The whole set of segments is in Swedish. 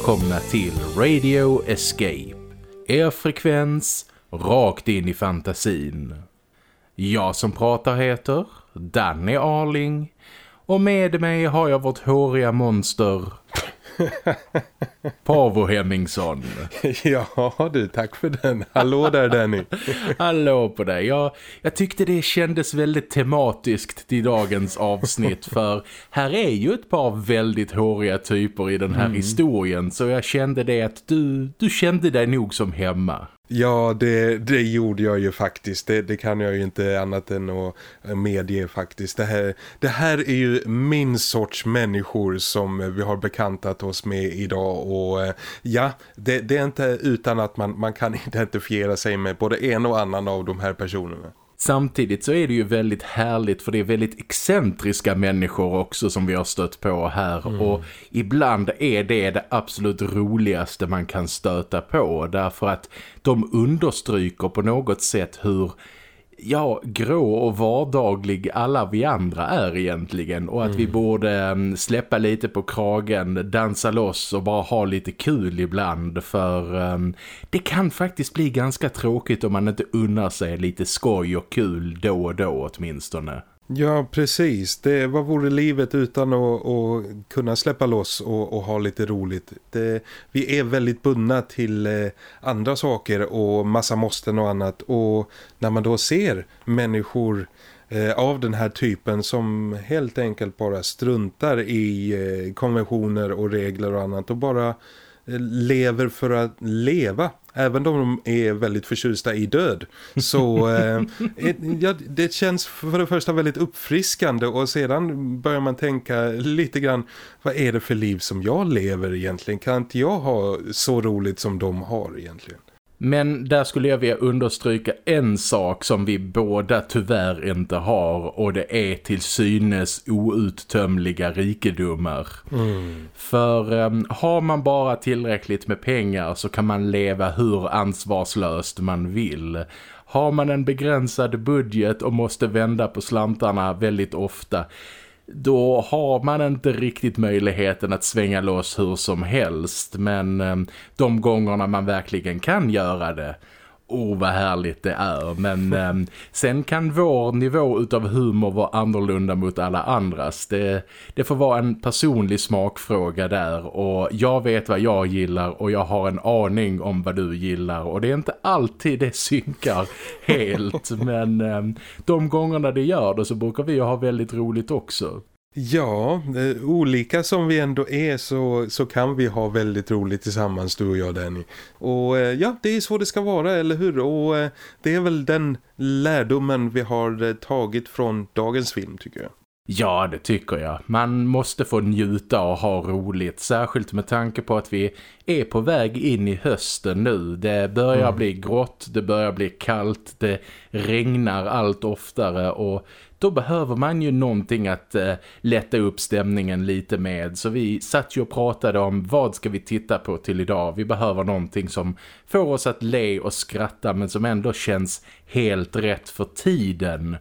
Välkomna till Radio Escape. Er frekvens rakt in i fantasin. Jag som pratar heter Danny Arling och med mig har jag vårt håriga monster Pavo Hemmingsson. Ja du, tack för den. Hallå där Danny. Hallå på dig. Jag, jag tyckte det kändes väldigt tematiskt till dagens avsnitt för här är ju ett par väldigt håriga typer i den här mm. historien så jag kände det att du, du kände dig nog som hemma. Ja, det, det gjorde jag ju faktiskt. Det, det, kan jag ju inte annat än att eh, medge faktiskt. Det här, det här är ju min sorts människor som vi har bekantat oss med idag. Och eh, ja, det, det är inte utan att man, man kan identifiera sig med både en och annan av de här personerna. Samtidigt så är det ju väldigt härligt för det är väldigt excentriska människor också som vi har stött på här mm. och ibland är det det absolut roligaste man kan stöta på därför att de understryker på något sätt hur ja, grå och vardaglig alla vi andra är egentligen och att mm. vi borde mm, släppa lite på kragen, dansa loss och bara ha lite kul ibland för um, det kan faktiskt bli ganska tråkigt om man inte unnar sig lite skoj och kul då och då åtminstone. Ja, precis. Det, vad vore livet utan att, att kunna släppa loss och, och ha lite roligt? Det, vi är väldigt bundna till eh, andra saker och massa måsten och annat. Och när man då ser människor eh, av den här typen som helt enkelt bara struntar i eh, konventioner och regler och annat och bara lever för att leva Även om de är väldigt förtjusta i död så eh, ja, det känns för det första väldigt uppfriskande och sedan börjar man tänka lite grann vad är det för liv som jag lever egentligen? Kan inte jag ha så roligt som de har egentligen? Men där skulle jag vilja understryka en sak som vi båda tyvärr inte har och det är till synes outtömliga rikedomar. Mm. För um, har man bara tillräckligt med pengar så kan man leva hur ansvarslöst man vill. Har man en begränsad budget och måste vända på slantarna väldigt ofta då har man inte riktigt möjligheten att svänga loss hur som helst. Men ehm, de gångerna man verkligen kan göra det oh vad härligt det är. Men eh, sen kan vår nivå utav humor vara annorlunda mot alla andras. Det, det får vara en personlig smakfråga där och jag vet vad jag gillar och jag har en aning om vad du gillar. Och det är inte alltid det synkar helt men eh, de gångerna det gör det så brukar vi ha väldigt roligt också. Ja, eh, olika som vi ändå är så, så kan vi ha väldigt roligt tillsammans du och jag Danny. Och eh, ja, det är så det ska vara, eller hur? Och eh, det är väl den lärdomen vi har tagit från dagens film tycker jag. Ja, det tycker jag. Man måste få njuta och ha roligt. Särskilt med tanke på att vi är på väg in i hösten nu. Det börjar mm. bli grått, det börjar bli kallt, det regnar allt oftare och då behöver man ju någonting att eh, lätta upp stämningen lite med. Så vi satt ju och pratade om vad ska vi titta på till idag. Vi behöver någonting som får oss att le och skratta men som ändå känns helt rätt för tiden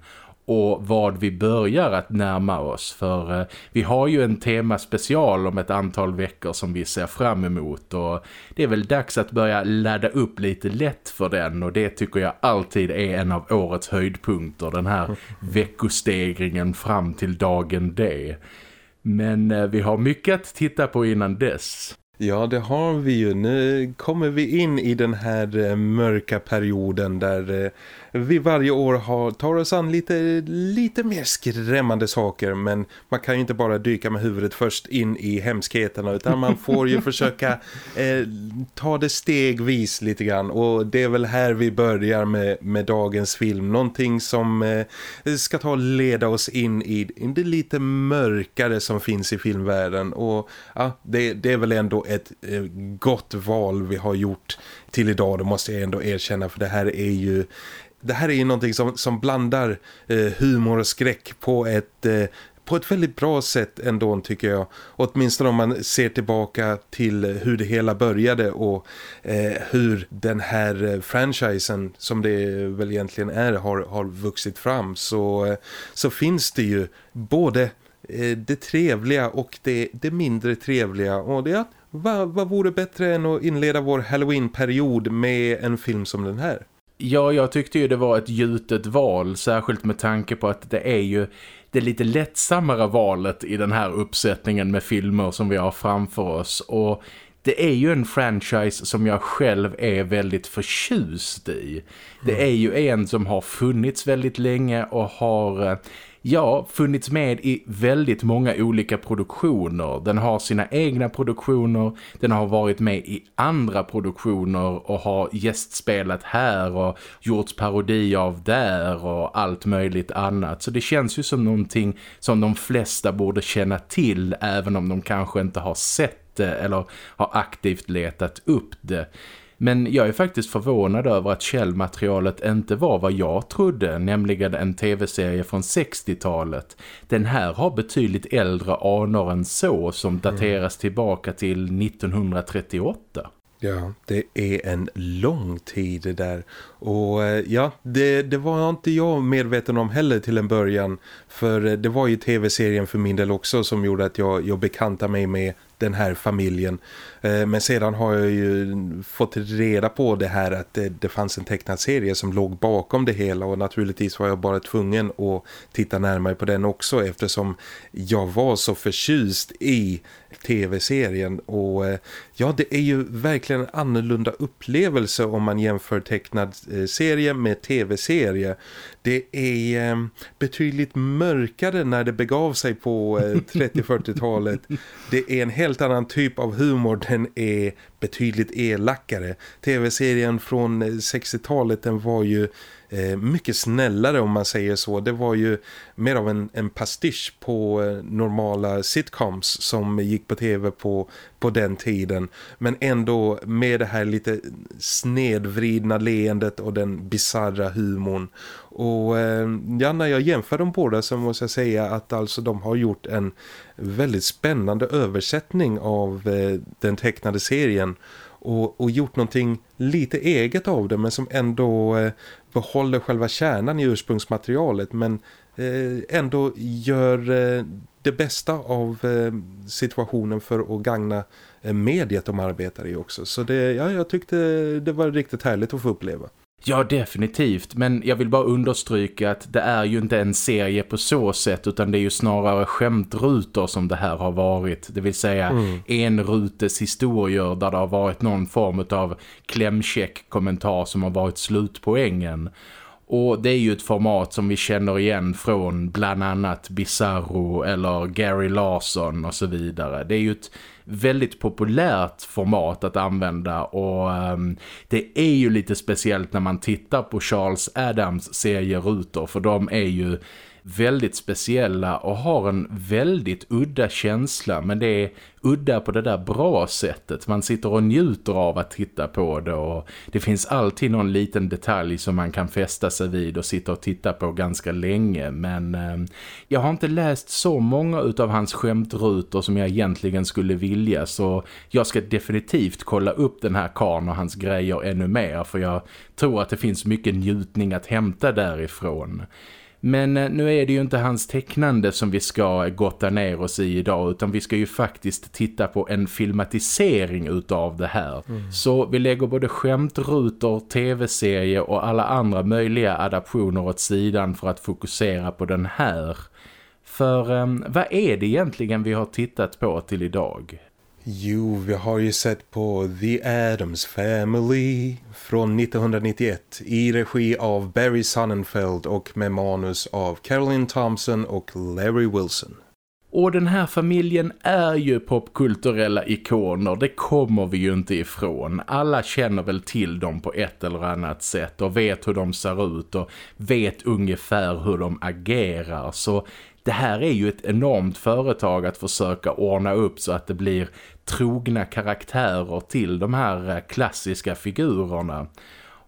och vad vi börjar att närma oss för eh, vi har ju en tema special om ett antal veckor som vi ser fram emot och det är väl dags att börja ladda upp lite lätt för den och det tycker jag alltid är en av årets höjdpunkter den här veckostegringen fram till dagen D. Men eh, vi har mycket att titta på innan dess. Ja, det har vi ju. Nu kommer vi in i den här eh, mörka perioden där vi varje år har, tar oss an lite, lite mer skrämmande saker men man kan ju inte bara dyka med huvudet först in i hemskheterna utan man får ju försöka eh, ta det stegvis lite grann och det är väl här vi börjar med, med dagens film. Någonting som eh, ska ta leda oss in i, det lite mörkare som finns i filmvärlden och ja, det, det är väl ändå ett eh, gott val vi har gjort till idag, det måste jag ändå erkänna för det här är ju det här är ju någonting som, som blandar eh, humor och skräck på ett, eh, på ett väldigt bra sätt ändå tycker jag. Åtminstone om man ser tillbaka till hur det hela började och eh, hur den här eh, franchisen som det väl egentligen är har, har vuxit fram så, eh, så finns det ju både eh, det trevliga och det, det mindre trevliga. Och det, vad, vad vore bättre än att inleda vår Halloween-period med en film som den här? Ja, jag tyckte ju det var ett gjutet val, särskilt med tanke på att det är ju det lite lättsammare valet i den här uppsättningen med filmer som vi har framför oss. Och det är ju en franchise som jag själv är väldigt förtjust i. Det är ju en som har funnits väldigt länge och har eh, ja, funnits med i väldigt många olika produktioner. Den har sina egna produktioner, den har varit med i andra produktioner och har gästspelat här och gjorts parodi av där och allt möjligt annat. Så det känns ju som någonting som de flesta borde känna till även om de kanske inte har sett det eller har aktivt letat upp det. Men jag är faktiskt förvånad över att källmaterialet inte var vad jag trodde, nämligen en tv-serie från 60-talet. Den här har betydligt äldre anor än så som mm. dateras tillbaka till 1938. Ja, det är en lång tid det där. Och eh, ja, det, det var inte jag medveten om heller till en början. För eh, det var ju tv-serien för min del också som gjorde att jag, jag bekantade mig med den här familjen. Eh, men sedan har jag ju fått reda på det här att det, det, fanns en tecknad serie som låg bakom det hela och naturligtvis var jag bara tvungen att titta närmare på den också eftersom jag var så förtjust i tv-serien och eh, ja det är ju verkligen en annorlunda upplevelse om man jämför tecknad eh, serie med tv-serie. Det är betydligt mörkare när det begav sig på 30-40-talet. Det är en helt annan typ av humor den är betydligt elakare. Tv-serien från 60-talet den var ju eh, mycket snällare om man säger så. Det var ju mer av en, en pastisch på eh, normala sitcoms som gick på tv på, på den tiden. Men ändå med det här lite snedvridna leendet och den bizarra humorn. Och eh, ja, när jag jämför dem båda så måste jag säga att alltså de har gjort en väldigt spännande översättning av eh, den tecknade serien och, och gjort någonting lite eget av det men som ändå eh, behåller själva kärnan i ursprungsmaterialet men eh, ändå gör eh, det bästa av eh, situationen för att gagna eh, mediet de arbetar i också. Så det, ja, jag tyckte det var riktigt härligt att få uppleva. Ja, definitivt. Men jag vill bara understryka att det är ju inte en serie på så sätt utan det är ju snarare skämtrutor som det här har varit. Det vill säga mm. enrutes historier där det har varit någon form av klämcheck kommentar som har varit slutpoängen. Och det är ju ett format som vi känner igen från bland annat Bizarro eller Gary Larson och så vidare. Det är ju ett väldigt populärt format att använda och um, det är ju lite speciellt när man tittar på Charles Adams serierutor för de är ju väldigt speciella och har en väldigt udda känsla men det är udda på det där bra sättet. Man sitter och njuter av att titta på det och det finns alltid någon liten detalj som man kan fästa sig vid och sitta och titta på ganska länge men eh, jag har inte läst så många av hans skämtrutor som jag egentligen skulle vilja så jag ska definitivt kolla upp den här karn och hans grejer ännu mer för jag tror att det finns mycket njutning att hämta därifrån. Men eh, nu är det ju inte hans tecknande som vi ska gotta ner oss i idag utan vi ska ju faktiskt titta på en filmatisering utav det här. Mm. Så vi lägger både skämtrutor, tv-serie och alla andra möjliga adaptioner åt sidan för att fokusera på den här. För um, vad är det egentligen vi har tittat på till idag? Jo, vi har ju sett på The Addams Family från 1991 i regi av Barry Sonnenfeld och med manus av Caroline Thompson och Larry Wilson. Och den här familjen är ju popkulturella ikoner, det kommer vi ju inte ifrån. Alla känner väl till dem på ett eller annat sätt och vet hur de ser ut och vet ungefär hur de agerar. Så det här är ju ett enormt företag att försöka ordna upp så att det blir trogna karaktärer till de här eh, klassiska figurerna.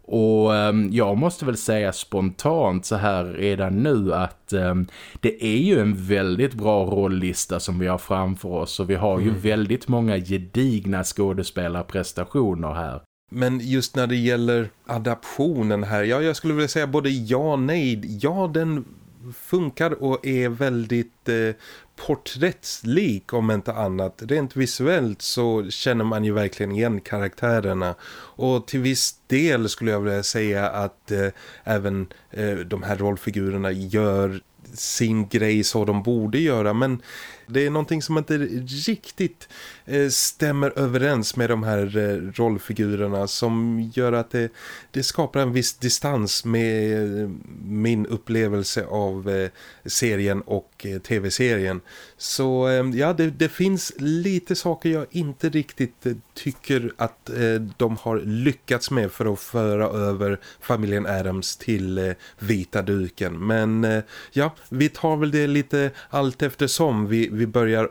Och eh, jag måste väl säga spontant så här redan nu att eh, det är ju en väldigt bra rolllista som vi har framför oss och vi har mm. ju väldigt många gedigna skådespelarprestationer här. Men just när det gäller adaptionen här, ja jag skulle vilja säga både ja och nej. Ja, den funkar och är väldigt eh, porträttslik om inte annat. Rent visuellt så känner man ju verkligen igen karaktärerna och till viss del skulle jag vilja säga att eh, även eh, de här rollfigurerna gör sin grej så de borde göra men det är någonting som inte riktigt eh, Eh, stämmer överens med de här eh, rollfigurerna som gör att det, det skapar en viss distans med eh, min upplevelse av serien och tv-serien. Så ja, det, det, finns lite saker jag inte riktigt tycker att de har lyckats med för att föra över familjen Adams till vita duken. Men ja, vi tar väl det lite allt eftersom vi, vi börjar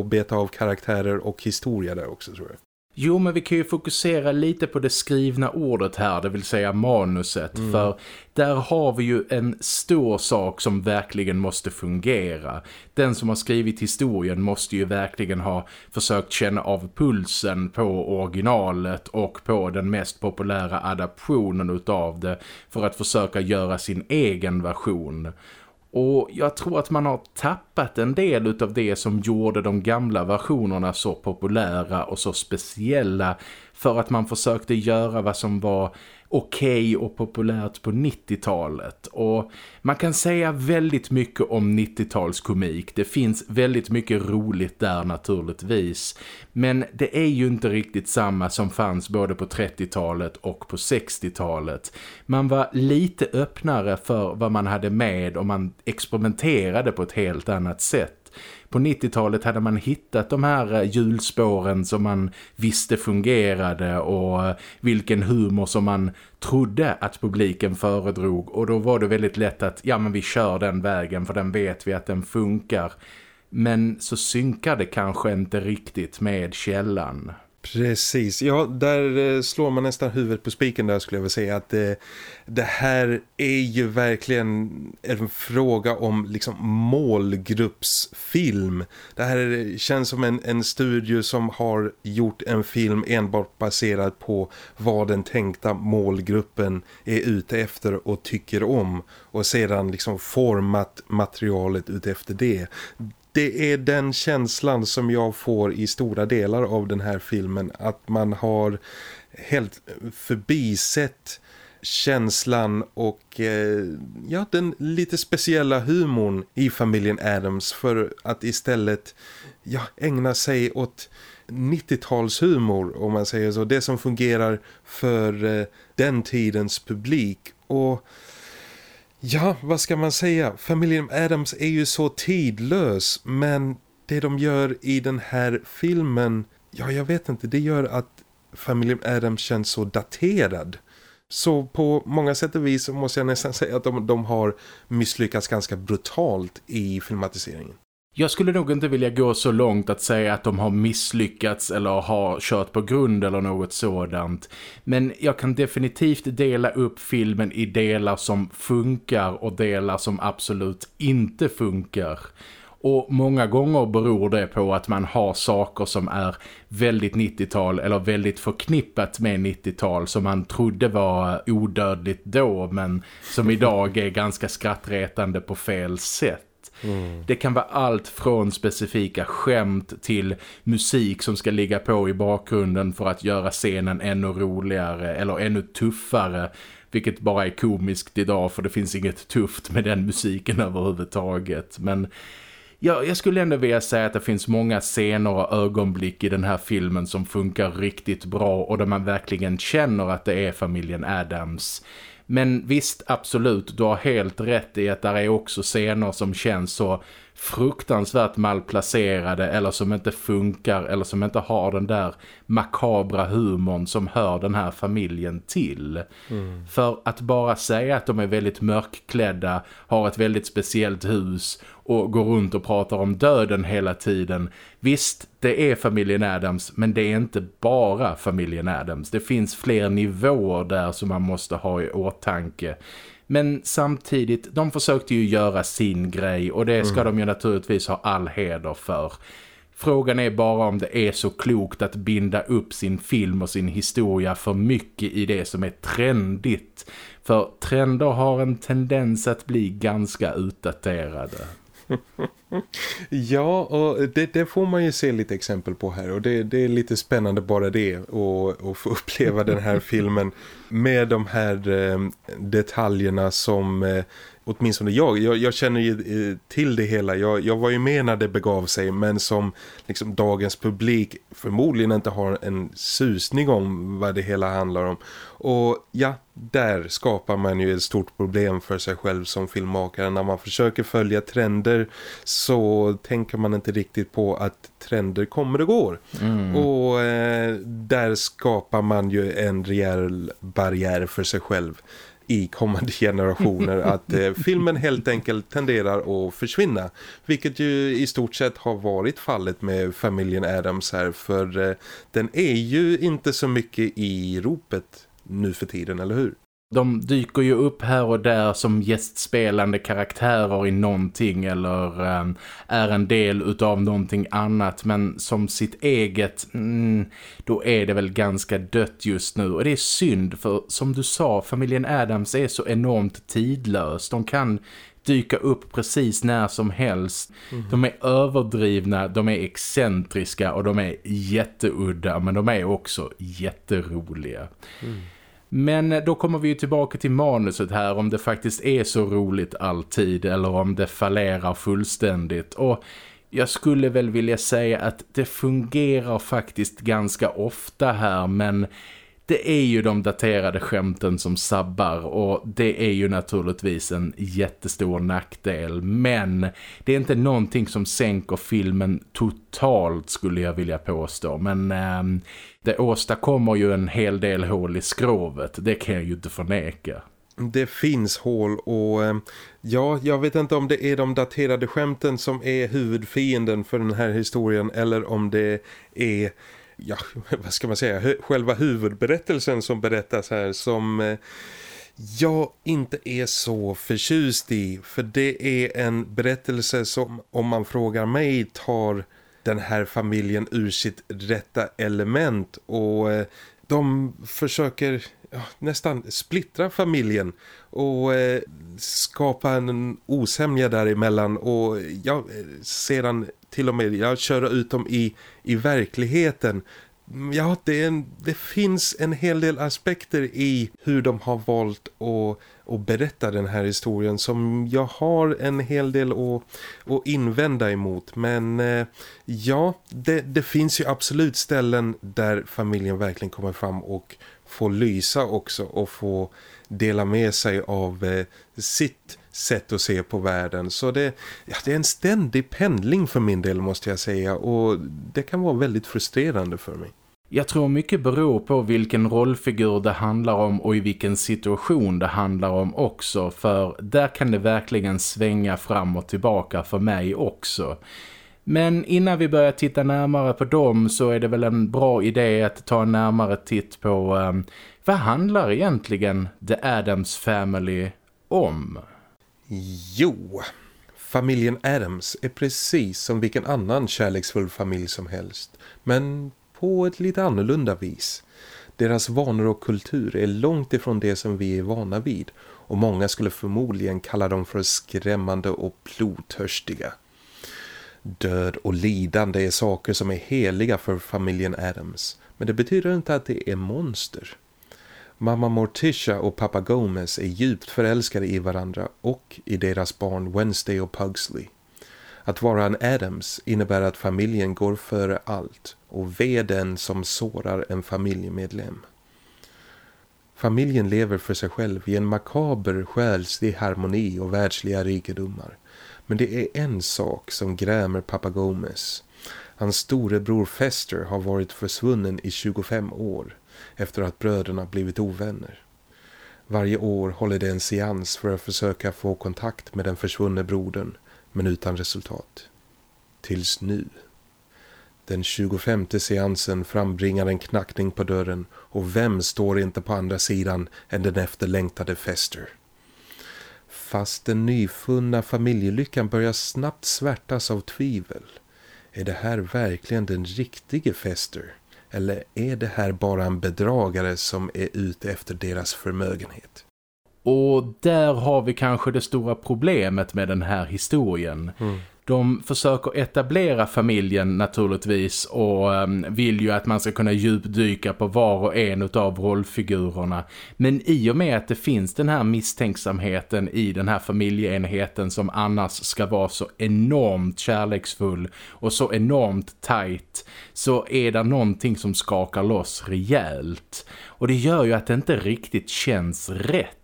att beta av karaktärer och historia där också tror jag. Jo, men vi kan ju fokusera lite på det skrivna ordet här, det vill säga manuset. Mm. För där har vi ju en stor sak som verkligen måste fungera. Den som har skrivit historien måste ju verkligen ha försökt känna av pulsen på originalet och på den mest populära adaptionen utav det för att försöka göra sin egen version. Och jag tror att man har tappat en del av det som gjorde de gamla versionerna så populära och så speciella för att man försökte göra vad som var okej okay och populärt på 90-talet. Och man kan säga väldigt mycket om 90-talskomik. Det finns väldigt mycket roligt där naturligtvis. Men det är ju inte riktigt samma som fanns både på 30-talet och på 60-talet. Man var lite öppnare för vad man hade med och man experimenterade på ett helt annat sätt på 90-talet hade man hittat de här eh, hjulspåren som man visste fungerade och eh, vilken humor som man trodde att publiken föredrog och då var det väldigt lätt att ja men vi kör den vägen för den vet vi att den funkar men så synkar det kanske inte riktigt med källan. Precis, ja där eh, slår man nästan huvudet på spiken där skulle jag vilja säga att det, det här är ju verkligen en fråga om liksom målgruppsfilm. Det här eh, känns som en, en studio som har gjort en film enbart baserad på vad den tänkta målgruppen är ute efter och tycker om och sedan liksom format materialet utefter det det är den känslan som jag får i stora delar av den här filmen. Att man har helt förbisett känslan och eh, ja, den lite speciella humorn i familjen Adams för att istället ja, ägna sig åt 90-talshumor om man säger så. Det som fungerar för eh, den tidens publik och Ja, vad ska man säga? Familjen Adams är ju så tidlös men det de gör i den här filmen, ja jag vet inte, det gör att familjen Adams känns så daterad. Så på många sätt och vis måste jag nästan säga att de, de har misslyckats ganska brutalt i filmatiseringen. Jag skulle nog inte vilja gå så långt att säga att de har misslyckats eller har kört på grund eller något sådant. Men jag kan definitivt dela upp filmen i delar som funkar och delar som absolut inte funkar. Och många gånger beror det på att man har saker som är väldigt 90-tal eller väldigt förknippat med 90-tal som man trodde var odödligt då men som idag är ganska skrattretande på fel sätt. Mm. Det kan vara allt från specifika skämt till musik som ska ligga på i bakgrunden för att göra scenen ännu roligare eller ännu tuffare. Vilket bara är komiskt idag för det finns inget tufft med den musiken överhuvudtaget. Men ja, jag skulle ändå vilja säga att det finns många scener och ögonblick i den här filmen som funkar riktigt bra och där man verkligen känner att det är familjen Adams. Men visst, absolut, du har helt rätt i att där är också scener som känns så fruktansvärt malplacerade eller som inte funkar eller som inte har den där makabra humorn som hör den här familjen till. Mm. För att bara säga att de är väldigt mörkklädda, har ett väldigt speciellt hus och går runt och pratar om döden hela tiden. Visst, det är familjen Adams men det är inte bara familjen Adams. Det finns fler nivåer där som man måste ha i åtanke. Men samtidigt, de försökte ju göra sin grej och det ska mm. de ju naturligtvis ha all heder för. Frågan är bara om det är så klokt att binda upp sin film och sin historia för mycket i det som är trendigt. För trender har en tendens att bli ganska utdaterade. ja, och det, det, får man ju se lite exempel på här. Och det, det är lite spännande bara det att få uppleva den här filmen med de här eh, detaljerna som eh, åtminstone jag, jag, jag känner ju eh, till det hela. Jag, jag var ju med när det begav sig men som liksom dagens publik förmodligen inte har en susning om vad det hela handlar om. Och ja, där skapar man ju ett stort problem för sig själv som filmmakare. När man försöker följa trender så tänker man inte riktigt på att trender kommer och går. Mm. Och eh, där skapar man ju en rejäl barriär för sig själv i kommande generationer att eh, filmen helt enkelt tenderar att försvinna. Vilket ju i stort sett har varit fallet med familjen Adams här för eh, den är ju inte så mycket i ropet nu för tiden, eller hur? De dyker ju upp här och där som gästspelande karaktärer i någonting eller um, är en del utav någonting annat men som sitt eget, mm, då är det väl ganska dött just nu och det är synd för som du sa, familjen Adams är så enormt tidlös. De kan dyka upp precis när som helst. Mm. De är överdrivna, de är excentriska och de är jätteudda men de är också jätteroliga. Mm. Men eh, då kommer vi ju tillbaka till manuset här om det faktiskt är så roligt alltid eller om det fallerar fullständigt. Och jag skulle väl vilja säga att det fungerar faktiskt ganska ofta här men det är ju de daterade skämten som sabbar och det är ju naturligtvis en jättestor nackdel. Men det är inte någonting som sänker filmen totalt skulle jag vilja påstå. Men eh, det åstadkommer ju en hel del hål i skrovet, det kan jag ju inte förneka. Det finns hål och ehm, ja, jag vet inte om det är de daterade skämten som är huvudfienden för den här historien eller om det är ja, vad ska man säga, själva huvudberättelsen som berättas här som eh, jag inte är så förtjust i. För det är en berättelse som, om man frågar mig, tar den här familjen ur sitt rätta element. Och eh, de försöker ja, nästan splittra familjen och eh, skapa en osämja däremellan och ja, eh, sedan till och med ja, köra ut dem i, i verkligheten. Ja, det, en, det finns en hel del aspekter i hur de har valt att, att berätta den här historien som jag har en hel del att, att invända emot. Men eh, ja, det, det finns ju absolut ställen där familjen verkligen kommer fram och får lysa också och få dela med sig av eh, sitt sätt att se på världen. Så det, ja, det är en ständig pendling för min del måste jag säga och det kan vara väldigt frustrerande för mig. Jag tror mycket beror på vilken rollfigur det handlar om och i vilken situation det handlar om också för där kan det verkligen svänga fram och tillbaka för mig också. Men innan vi börjar titta närmare på dem så är det väl en bra idé att ta en närmare titt på um, vad handlar egentligen The Addams Family om? Jo, familjen Adams är precis som vilken annan kärleksfull familj som helst. Men på ett lite annorlunda vis. Deras vanor och kultur är långt ifrån det som vi är vana vid. Och många skulle förmodligen kalla dem för skrämmande och blodtörstiga. Död och lidande är saker som är heliga för familjen Adams. Men det betyder inte att det är monster. Mamma Morticia och pappa Gomez är djupt förälskade i varandra och i deras barn Wednesday och Pugsley. Att vara en Adams innebär att familjen går före allt och ve den som sårar en familjemedlem. Familjen lever för sig själv i en makaber själslig harmoni och världsliga rikedomar. Men det är en sak som grämer pappa Gomez. Hans storebror Fester har varit försvunnen i 25 år efter att bröderna blivit ovänner. Varje år håller det en seans för att försöka få kontakt med den försvunne brodern, men utan resultat. Tills nu. Den 25 seansen frambringar en knackning på dörren och vem står inte på andra sidan än den efterlängtade Fester. Fast den nyfunna familjelyckan börjar snabbt svärtas av tvivel är det här verkligen den riktige Fester? Eller är det här bara en bedragare som är ute efter deras förmögenhet? Och där har vi kanske det stora problemet med den här historien. Mm. De försöker etablera familjen naturligtvis och um, vill ju att man ska kunna djupdyka på var och en av rollfigurerna. Men i och med att det finns den här misstänksamheten i den här familjeenheten som annars ska vara så enormt kärleksfull och så enormt tight så är det någonting som skakar loss rejält. Och det gör ju att det inte riktigt känns rätt.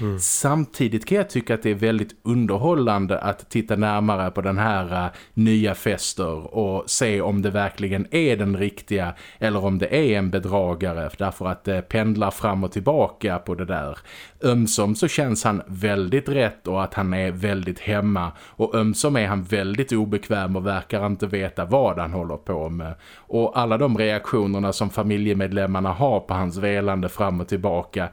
Mm. Samtidigt kan jag tycka att det är väldigt underhållande att titta närmare på den här uh, nya fester och se om det verkligen är den riktiga eller om det är en bedragare därför att det pendlar fram och tillbaka på det där. Ömsom så känns han väldigt rätt och att han är väldigt hemma och ömsom är han väldigt obekväm och verkar inte veta vad han håller på med. Och alla de reaktionerna som familjemedlemmarna har på hans velande fram och tillbaka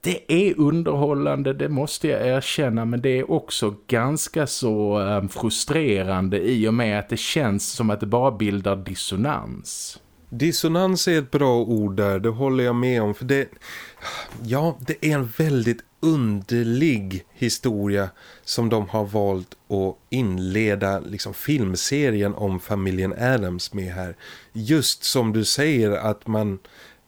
det är underhållande, det måste jag erkänna, men det är också ganska så ehm, frustrerande i och med att det känns som att det bara bildar dissonans. Dissonans är ett bra ord där, det håller jag med om. För det, ja, det är en väldigt underlig historia som de har valt att inleda liksom, filmserien om familjen Adams med här. Just som du säger att man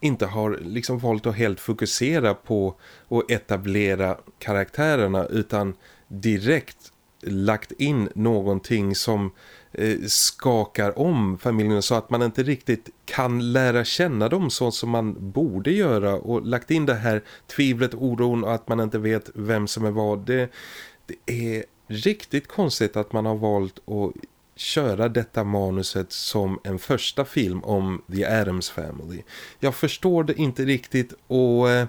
inte har liksom valt att helt fokusera på att etablera karaktärerna utan direkt lagt in någonting som eh, skakar om familjen så att man inte riktigt kan lära känna dem så som man borde göra och lagt in det här tvivlet, oron och att man inte vet vem som är vad. Det, det är riktigt konstigt att man har valt att köra detta manuset som en första film om The Addams Family. Jag förstår det inte riktigt och eh,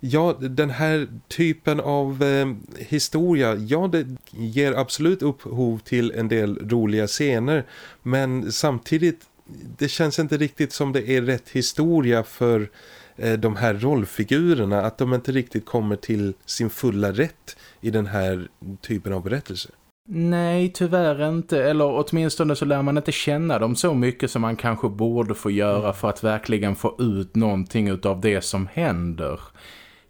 ja, den här typen av eh, historia, ja det ger absolut upphov till en del roliga scener men samtidigt det känns inte riktigt som det är rätt historia för eh, de här rollfigurerna att de inte riktigt kommer till sin fulla rätt i den här typen av berättelse. Nej, tyvärr inte. Eller åtminstone så lär man inte känna dem så mycket som man kanske borde få göra för att verkligen få ut någonting av det som händer.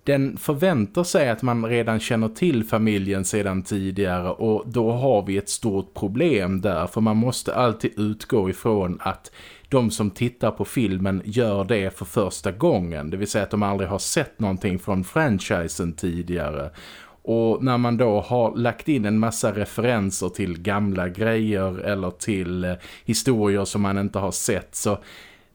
Den förväntar sig att man redan känner till familjen sedan tidigare och då har vi ett stort problem där för man måste alltid utgå ifrån att de som tittar på filmen gör det för första gången. Det vill säga att de aldrig har sett någonting från franchisen tidigare. Och när man då har lagt in en massa referenser till gamla grejer eller till eh, historier som man inte har sett så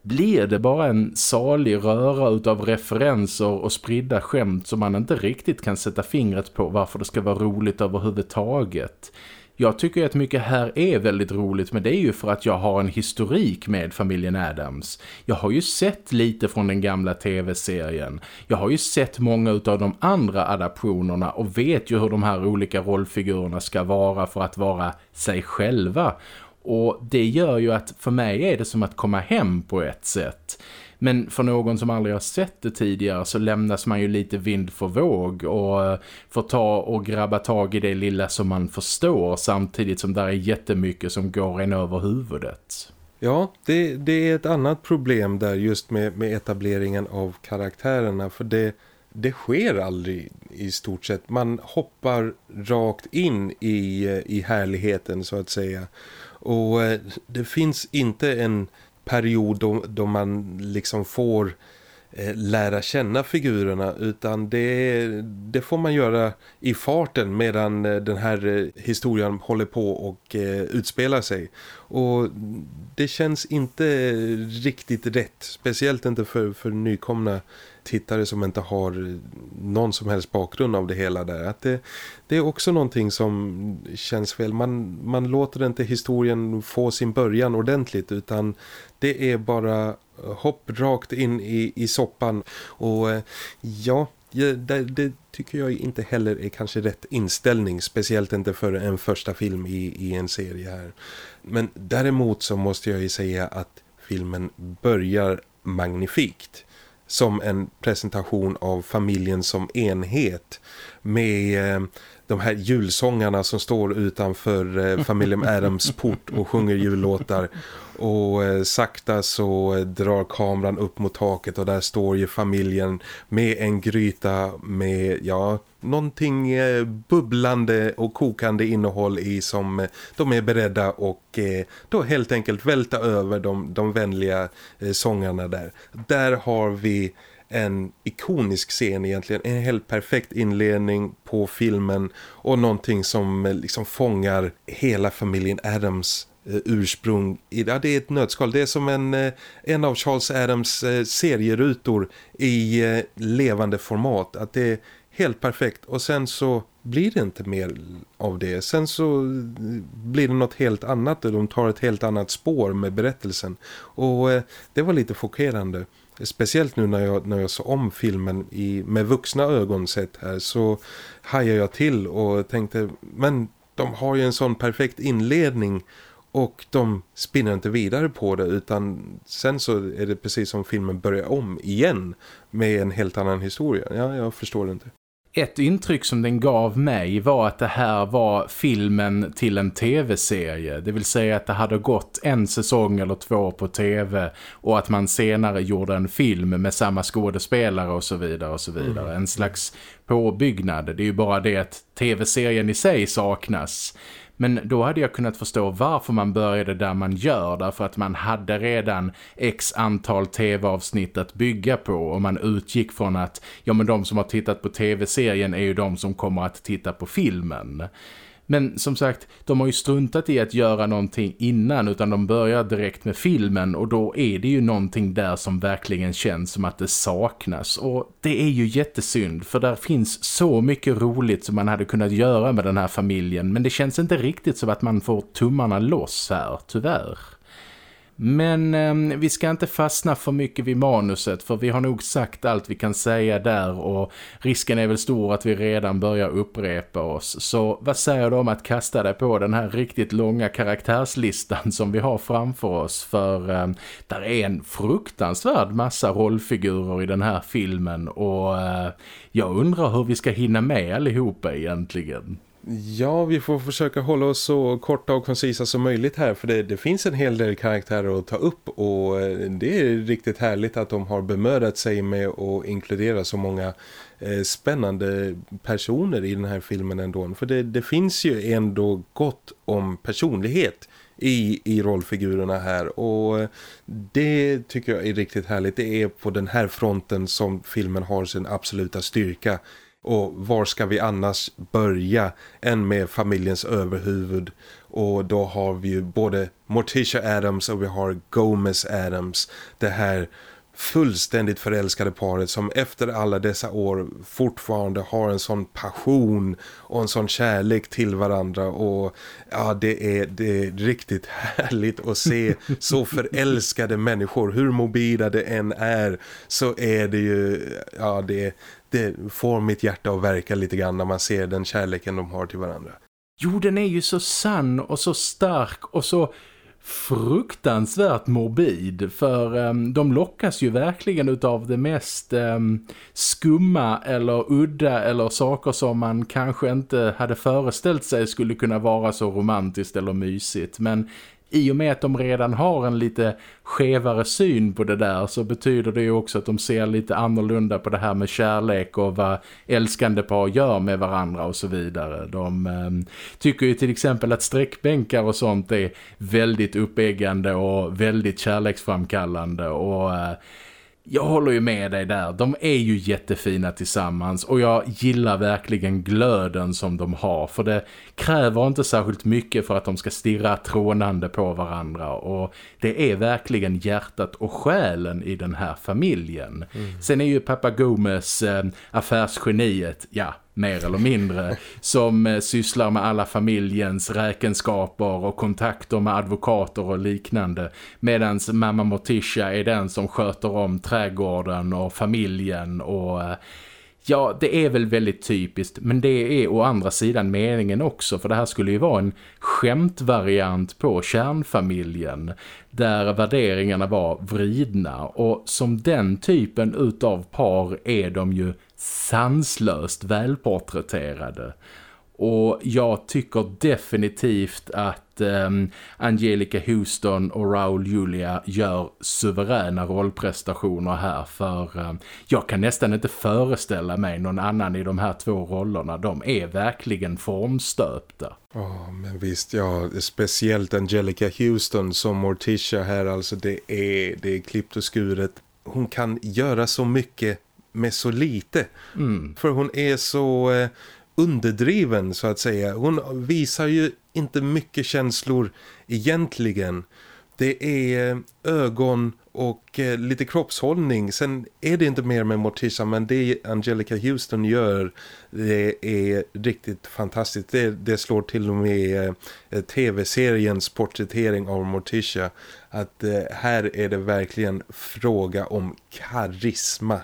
blir det bara en salig röra utav referenser och spridda skämt som man inte riktigt kan sätta fingret på varför det ska vara roligt överhuvudtaget. Jag tycker att mycket här är väldigt roligt men det är ju för att jag har en historik med familjen Adams. Jag har ju sett lite från den gamla tv-serien. Jag har ju sett många av de andra adaptionerna och vet ju hur de här olika rollfigurerna ska vara för att vara sig själva. Och det gör ju att för mig är det som att komma hem på ett sätt. Men för någon som aldrig har sett det tidigare så lämnas man ju lite vind för våg och eh, får ta och grabba tag i det lilla som man förstår samtidigt som där är jättemycket som går en över huvudet. Ja, det, det är ett annat problem där just med, med etableringen av karaktärerna för det, det sker aldrig i stort sett. Man hoppar rakt in i, eh, i härligheten så att säga. Och eh, det finns inte en period då, då man liksom får eh, lära känna figurerna utan det, det får man göra i farten medan eh, den här eh, historien håller på och utspelar sig. Och det känns inte riktigt rätt, speciellt inte för, för nykomna tittare som inte har någon som helst bakgrund av det hela där. Att det, det är också någonting som känns fel. Man, man låter inte historien få sin början ordentligt utan det är bara hopp rakt in i, i soppan. Och eh, ja, det, det, tycker jag inte heller är kanske rätt inställning. Speciellt inte för en första film i, i en serie här. Men däremot så måste jag ju säga att filmen börjar magnifikt som en presentation av familjen som enhet med eh, de här julsångarna som står utanför eh, familjen Adams port och sjunger jullåtar och eh, sakta så drar kameran upp mot taket och där står ju familjen med en gryta med, ja, någonting eh, bubblande och kokande innehåll i som eh, de är beredda och eh, då helt enkelt välta över de, de vänliga eh, sångarna där. Där har vi en ikonisk scen egentligen, en helt perfekt inledning på filmen och någonting som eh, liksom fångar hela familjen Adams eh, ursprung. Ja, det är ett nötskal. Det är som en, eh, en av Charles Adams serierutor i levande format. Att det är helt perfekt. Och sen så blir det inte mer av det. Sen så blir det något helt annat och de tar ett helt annat spår med berättelsen. Och det var lite chockerande. Speciellt nu när jag, när jag såg om filmen i, med vuxna ögon sett här så hajade jag till och tänkte men de har ju en sån perfekt inledning och de spinner inte vidare på det utan sen så är det precis som filmen börjar om igen med en helt annan historia. Ja, jag förstår det inte ett intryck som den gav mig var att det här var filmen till en tv-serie. Det vill säga att det hade gått en säsong eller två på tv och att man senare gjorde en film med samma skådespelare och så vidare och så vidare. Mm. En slags påbyggnad. Det är ju bara det att tv-serien i sig saknas. Men då hade jag kunnat förstå varför man började där man gör. Därför att man hade redan x antal tv-avsnitt att bygga på. Och man utgick från att ja men de som har tittat på tv-serien är ju de som kommer att titta på filmen. Men som sagt, de har ju struntat i att göra någonting innan utan de börjar direkt med filmen och då är det ju någonting där som verkligen känns som att det saknas. Och det är ju jättesynd för där finns så mycket roligt som man hade kunnat göra med den här familjen men det känns inte riktigt som att man får tummarna loss här, tyvärr. Men eh, vi ska inte fastna för mycket vid manuset för vi har nog sagt allt vi kan säga där och risken är väl stor att vi redan börjar upprepa oss. Så vad säger du om att kasta dig på den här riktigt långa karaktärslistan som vi har framför oss för eh, där är en fruktansvärd massa rollfigurer i den här filmen och eh, jag undrar hur vi ska hinna med allihopa egentligen. Ja, vi får försöka hålla oss så korta och koncisa som möjligt här för det, det, finns en hel del karaktärer att ta upp och eh, det är riktigt härligt att de har bemödat sig med att inkludera så många eh, spännande personer i den här filmen ändå. För det, det finns ju ändå gott om personlighet i, i rollfigurerna här och eh, det tycker jag är riktigt härligt. Det är på den här fronten som filmen har sin absoluta styrka och var ska vi annars börja än med familjens överhuvud? Och då har vi ju både Morticia Adams och vi har Gomez Adams. Det här fullständigt förälskade paret som efter alla dessa år fortfarande har en sån passion och en sån kärlek till varandra. Och ja det är, det är riktigt härligt att se så förälskade människor hur mobila det än är så är det ju ja det, det får mitt hjärta att verka lite grann när man ser den kärleken de har till varandra. Jo, den är ju så sann och så stark och så fruktansvärt morbid för um, de lockas ju verkligen av det mest um, skumma eller udda eller saker som man kanske inte hade föreställt sig skulle kunna vara så romantiskt eller mysigt men i och med att de redan har en lite skevare syn på det där så betyder det ju också att de ser lite annorlunda på det här med kärlek och vad älskande par gör med varandra och så vidare. De eh, tycker ju till exempel att sträckbänkar och sånt är väldigt uppeggande och väldigt kärleksframkallande och eh, jag håller ju med dig där. De är ju jättefina tillsammans och jag gillar verkligen glöden som de har. För det kräver inte särskilt mycket för att de ska stirra trånande på varandra. Och det är verkligen hjärtat och själen i den här familjen. Mm. Sen är ju pappa Gomez äh, affärsgeniet, ja mer eller mindre, som eh, sysslar med alla familjens räkenskaper och kontakter med advokater och liknande. Medan mamma Morticia är den som sköter om trädgården och familjen och... Eh, ja, det är väl väldigt typiskt, men det är å andra sidan meningen också, för det här skulle ju vara en skämtvariant på kärnfamiljen, där värderingarna var vridna, och som den typen utav par är de ju sanslöst välporträtterade. Och jag tycker definitivt att um, Angelica Houston och Raul Julia gör suveräna rollprestationer här för um, jag kan nästan inte föreställa mig någon annan i de här två rollerna. De är verkligen formstöpta. Ja, oh, men visst, ja, speciellt Angelica Houston som Morticia här, alltså det är, det är klippt och skuret. Hon kan göra så mycket med så lite. Mm. För hon är så eh, underdriven så att säga. Hon visar ju inte mycket känslor egentligen. Det är eh, ögon och eh, lite kroppshållning. Sen är det inte mer med Morticia men det Angelica Houston gör det är riktigt fantastiskt. Det, det slår till och med eh, tv-seriens porträttering av Morticia. Att här är det verkligen fråga om karisma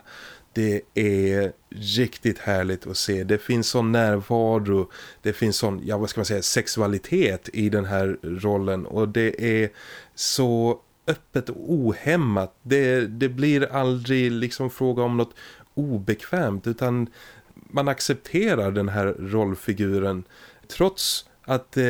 det är riktigt härligt att se. Det finns sån närvaro, det finns sån, ja vad ska man säga, sexualitet i den här rollen och det är så öppet och ohämmat. Det, det blir aldrig liksom fråga om något obekvämt utan man accepterar den här rollfiguren trots att eh,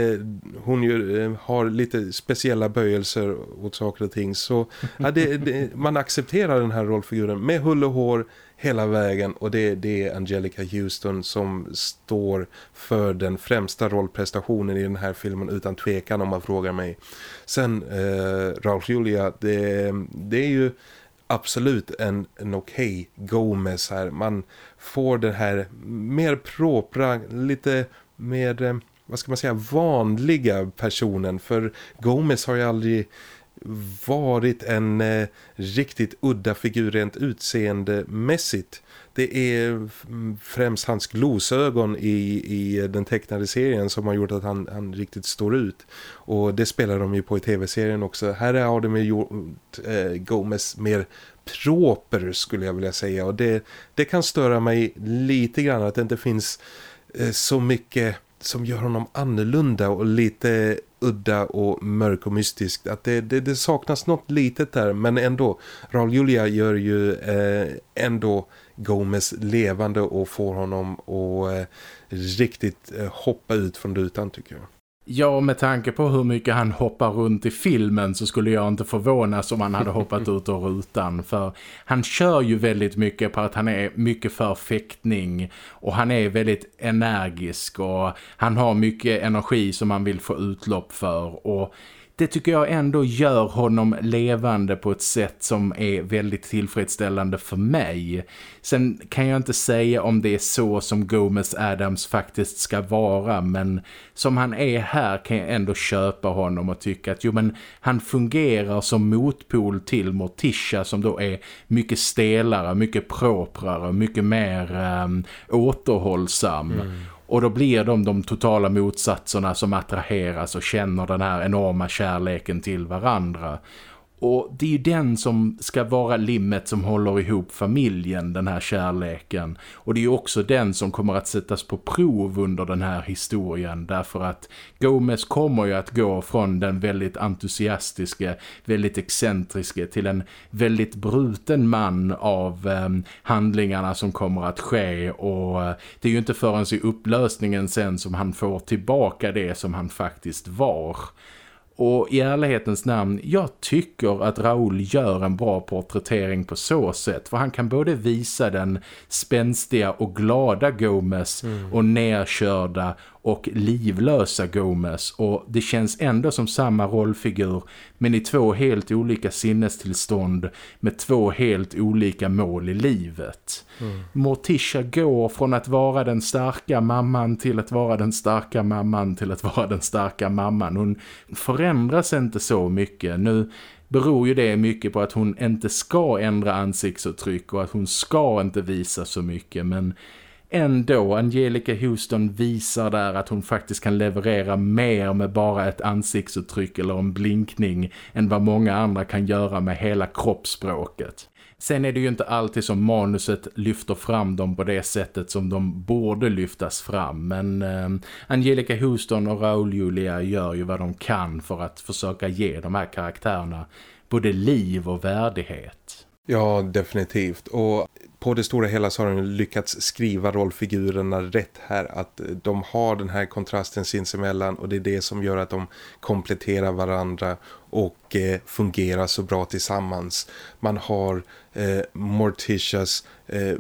hon ju eh, har lite speciella böjelser åt saker och ting så ja, det, det, man accepterar den här rollfiguren med hull och hår hela vägen och det, det är Angelica Houston som står för den främsta rollprestationen i den här filmen utan tvekan om man frågar mig. Sen eh, Raul Julia, det, det är ju absolut en, en okej okay Gomez här. Man får den här mer propra, lite mer, eh, vad ska man säga, vanliga personen. För Gomez har ju aldrig varit en eh, riktigt udda figur rent utseendemässigt. Det är främst hans glosögon i, i den tecknade serien som har gjort att han, han riktigt står ut. Och det spelar de ju på i tv-serien också. Här har de gjort eh, Gomez mer proper skulle jag vilja säga. Och det, det kan störa mig lite grann att det inte finns eh, så mycket som gör honom annorlunda och lite udda och mörk och mystisk. Att det, det, det saknas något litet där men ändå. Raul Julia gör ju eh, ändå Gomez levande och får honom att eh, riktigt eh, hoppa ut från rutan tycker jag. Ja, med tanke på hur mycket han hoppar runt i filmen så skulle jag inte förvånas om han hade hoppat ut ur rutan. För han kör ju väldigt mycket på att han är mycket för fäktning och han är väldigt energisk och han har mycket energi som han vill få utlopp för och det tycker jag ändå gör honom levande på ett sätt som är väldigt tillfredsställande för mig. Sen kan jag inte säga om det är så som Gomez Adams faktiskt ska vara men som han är här kan jag ändå köpa honom och tycka att jo men han fungerar som motpol till Morticia som då är mycket stelare, mycket proprare, mycket mer um, återhållsam. Mm. Och då blir de de totala motsatserna som attraheras och känner den här enorma kärleken till varandra. Och det är ju den som ska vara limmet som håller ihop familjen, den här kärleken. Och det är ju också den som kommer att sättas på prov under den här historien. Därför att Gomez kommer ju att gå från den väldigt entusiastiska, väldigt excentriska till en väldigt bruten man av eh, handlingarna som kommer att ske. Och eh, det är ju inte förrän i upplösningen sen som han får tillbaka det som han faktiskt var. Och i ärlighetens namn, jag tycker att Raoul gör en bra porträttering på så sätt. För han kan både visa den spänstiga och glada Gomez mm. och nerkörda och livlösa Gomez och det känns ändå som samma rollfigur men i två helt olika sinnestillstånd med två helt olika mål i livet. Mm. Morticia går från att vara den starka mamman till att vara den starka mamman till att vara den starka mamman. Hon förändras inte så mycket. Nu beror ju det mycket på att hon inte ska ändra ansiktsuttryck och att hon ska inte visa så mycket men ändå Angelica Houston visar där att hon faktiskt kan leverera mer med bara ett ansiktsuttryck eller en blinkning än vad många andra kan göra med hela kroppsspråket. Sen är det ju inte alltid som manuset lyfter fram dem på det sättet som de borde lyftas fram. Men eh, Angelica Houston och Raul Julia gör ju vad de kan för att försöka ge de här karaktärerna både liv och värdighet. Ja, definitivt. Och på det stora hela så har de lyckats skriva rollfigurerna rätt här. Att eh, de har den här kontrasten sinsemellan och det är det som gör att de kompletterar varandra och eh, fungerar så bra tillsammans. Man har eh, Morticias eh,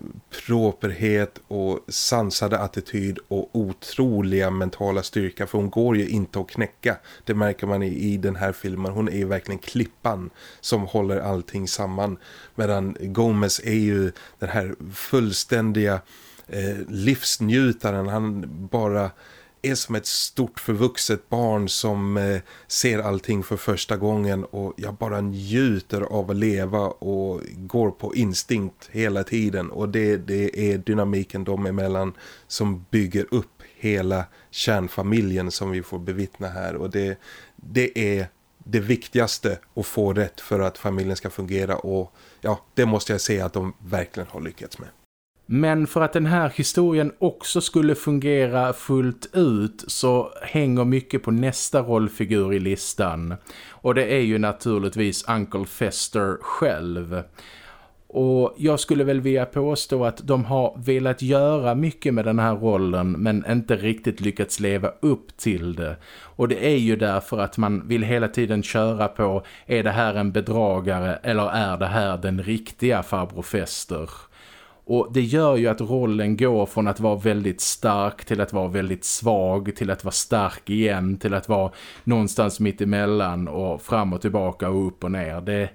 properhet och sansade attityd och otroliga mentala styrka för hon går ju inte att knäcka. Det märker man i, i den här filmen. Hon är ju verkligen klippan som håller allting samman. Medan Gomez är ju den här fullständiga eh, livsnjutaren. Han bara är som ett stort förvuxet barn som eh, ser allting för första gången och jag bara njuter av att leva och går på instinkt hela tiden. Och det, det är dynamiken dem emellan som bygger upp hela kärnfamiljen som vi får bevittna här. Och det, det är det viktigaste att få rätt för att familjen ska fungera. Och ja, det måste jag säga att de verkligen har lyckats med. Men för att den här historien också skulle fungera fullt ut så hänger mycket på nästa rollfigur i listan. Och det är ju naturligtvis Uncle Fester själv. Och jag skulle väl vilja påstå att de har velat göra mycket med den här rollen men inte riktigt lyckats leva upp till det. Och det är ju därför att man vill hela tiden köra på är det här en bedragare eller är det här den riktiga farbror Fester? Och det gör ju att rollen går från att vara väldigt stark till att vara väldigt svag, till att vara stark igen, till att vara någonstans mitt emellan och fram och tillbaka och upp och ner. Det,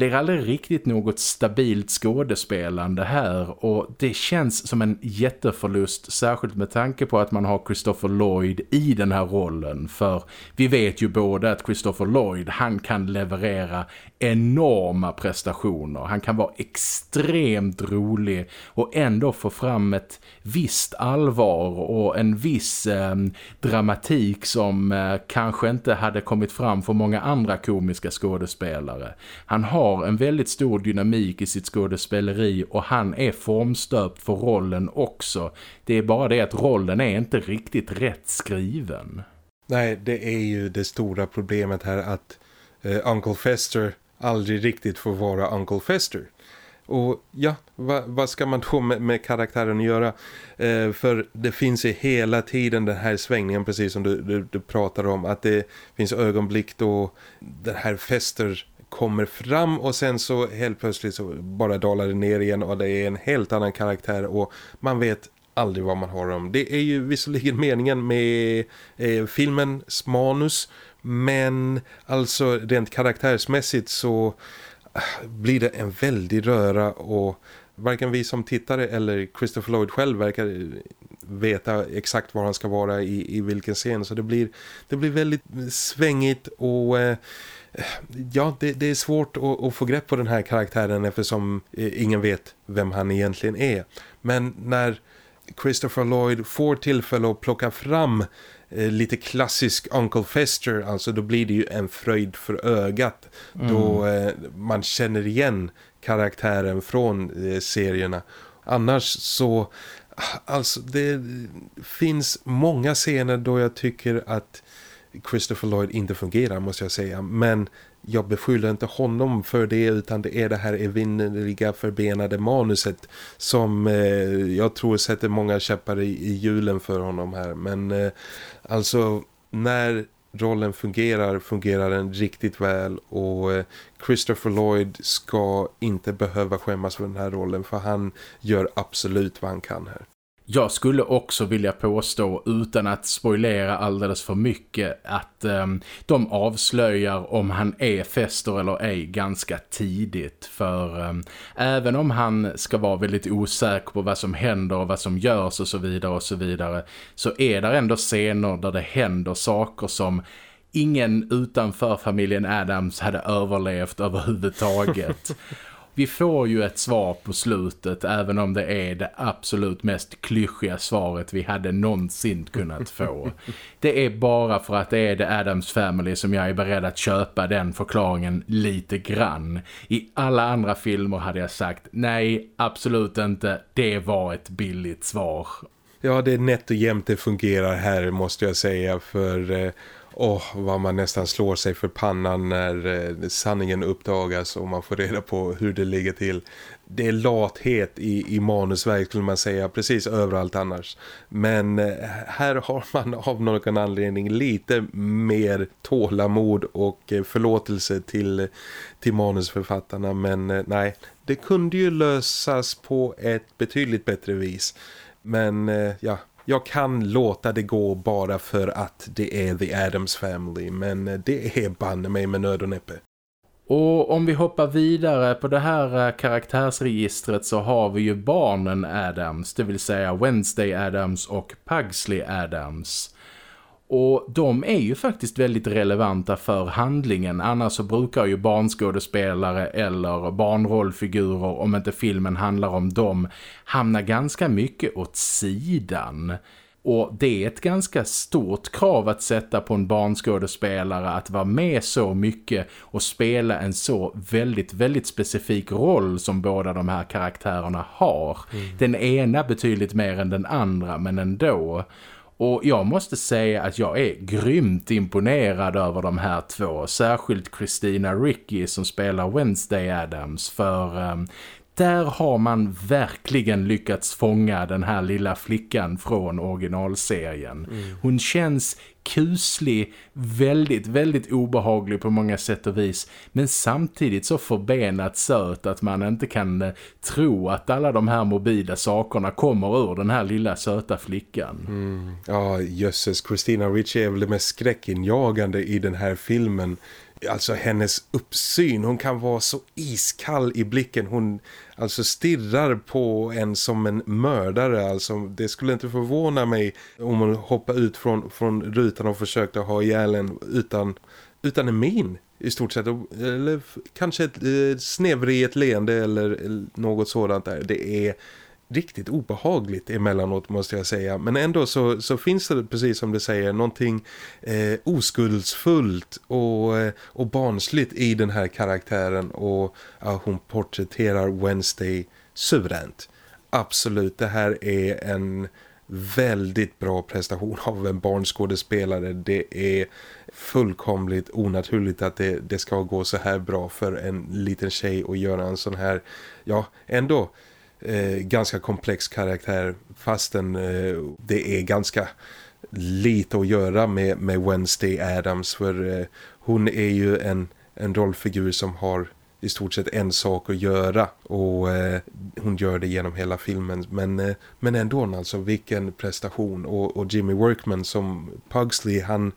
blir aldrig riktigt något stabilt skådespelande här och det känns som en jätteförlust särskilt med tanke på att man har Christopher Lloyd i den här rollen för vi vet ju båda att Christopher Lloyd han kan leverera enorma prestationer, han kan vara extremt rolig och ändå få fram ett visst allvar och en viss eh, dramatik som eh, kanske inte hade kommit fram för många andra komiska skådespelare. Han har en väldigt stor dynamik i sitt skådespeleri och han är formstöpt för rollen också. Det är bara det att rollen är inte riktigt rätt skriven. Nej, det är ju det stora problemet här att uh, Uncle Fester aldrig riktigt får vara Uncle Fester. Och ja, vad, va ska man då med, med karaktären göra? Eh, för det finns ju hela tiden den här svängningen precis som du, du, du pratar om. Att det finns ögonblick då den här Fester kommer fram och sen så helt plötsligt så bara dalar det ner igen och det är en helt annan karaktär och man vet aldrig vad man har om. Det är ju visserligen meningen med eh, filmens manus men alltså rent karaktärsmässigt så äh, blir det en väldig röra och varken vi som tittare eller Christopher Lloyd själv verkar äh, veta exakt var han ska vara i, i vilken scen så det blir, det blir väldigt äh, svängigt och eh, ja, det, det, är svårt att, att, få grepp på den här karaktären eftersom eh, ingen vet vem han egentligen är. Men när Christopher Lloyd får tillfälle att plocka fram eh, lite klassisk Uncle Fester, alltså då blir det ju en fröjd för ögat. Mm. Då eh, man känner igen karaktären från eh, serierna. Annars så, alltså det finns många scener då jag tycker att Christopher Lloyd inte fungerar måste jag säga. Men jag beskyller inte honom för det utan det är det här evinnerliga förbenade manuset som eh, jag tror sätter många käppar i, i hjulen för honom här. Men eh, alltså när rollen fungerar fungerar den riktigt väl och eh, Christopher Lloyd ska inte behöva skämmas för den här rollen för han gör absolut vad han kan här. Jag skulle också vilja påstå utan att spoilera alldeles för mycket att eh, de avslöjar om han är fester eller ej ganska tidigt. För eh, även om han ska vara väldigt osäker på vad som händer och vad som görs och så vidare och så vidare så är det ändå scener där det händer saker som ingen utanför familjen Adams hade överlevt överhuvudtaget vi får ju ett svar på slutet även om det är det absolut mest klyschiga svaret vi hade någonsin kunnat få. Det är bara för att det är The Adams Family som jag är beredd att köpa den förklaringen lite grann. I alla andra filmer hade jag sagt nej, absolut inte. Det var ett billigt svar. Ja, det är nätt och jämnt det fungerar här måste jag säga för... Eh Åh, vad man nästan slår sig för pannan när eh, sanningen uppdagas och man får reda på hur det ligger till. Det är lathet i, i manusverk skulle man säga, precis överallt annars. Men eh, här har man av någon anledning lite mer tålamod och eh, förlåtelse till, till manusförfattarna. Men eh, nej, det kunde ju lösas på ett betydligt bättre vis. Men eh, ja, jag kan låta det gå bara för att det är The Adams Family. Men det är banne mig med nöd och näppe. Och om vi hoppar vidare på det här eh, karaktärsregistret så har vi ju barnen Adams, det vill säga Wednesday Adams och Pugsley Adams. Och de är ju faktiskt väldigt relevanta för handlingen. Annars så brukar ju barnskådespelare eller barnrollfigurer, om inte filmen handlar om dem, hamna ganska mycket åt sidan. Och det är ett ganska stort krav att sätta på en barnskådespelare att vara med så mycket och spela en så väldigt, väldigt specifik roll som båda de här karaktärerna har. Mm. Den ena betydligt mer än den andra men ändå. Och jag måste säga att jag är grymt imponerad över de här två. Särskilt Christina Ricci som spelar Wednesday Adams. För um, där har man verkligen lyckats fånga den här lilla flickan från originalserien. Mm. Hon känns kuslig, väldigt, väldigt obehaglig på många sätt och vis. Men samtidigt så förbenat söt att man inte kan eh, tro att alla de här mobila sakerna kommer ur den här lilla söta flickan. Mm. Ja, jösses. Christina Ricci är väl det mest skräckinjagande i den här filmen alltså hennes uppsyn. Hon kan vara så iskall i blicken. Hon alltså stirrar på en som en mördare. Alltså, det skulle inte förvåna mig om hon hoppar ut från, från rutan och försökte ha ihjäl en utan, utan en min i stort sett. Eller kanske ett eh, snevriget leende eller något sådant där. Det är riktigt obehagligt emellanåt måste jag säga. Men ändå så, så finns det precis som du säger någonting eh, oskuldsfullt och, eh, och barnsligt i den här karaktären och ja, hon porträtterar Wednesday suveränt. Absolut, det här är en väldigt bra prestation av en barnskådespelare. Det är fullkomligt onaturligt att det, det ska gå så här bra för en liten tjej att göra en sån här, ja ändå eh, ganska komplex karaktär fastän eh, det är ganska lite att göra med, med Wednesday Adams för eh, hon är ju en, en rollfigur som har i stort sett en sak att göra och eh, hon gör det genom hela filmen. Men, eh, men ändå alltså vilken prestation. Och, och Jimmy Workman som Pugsley han,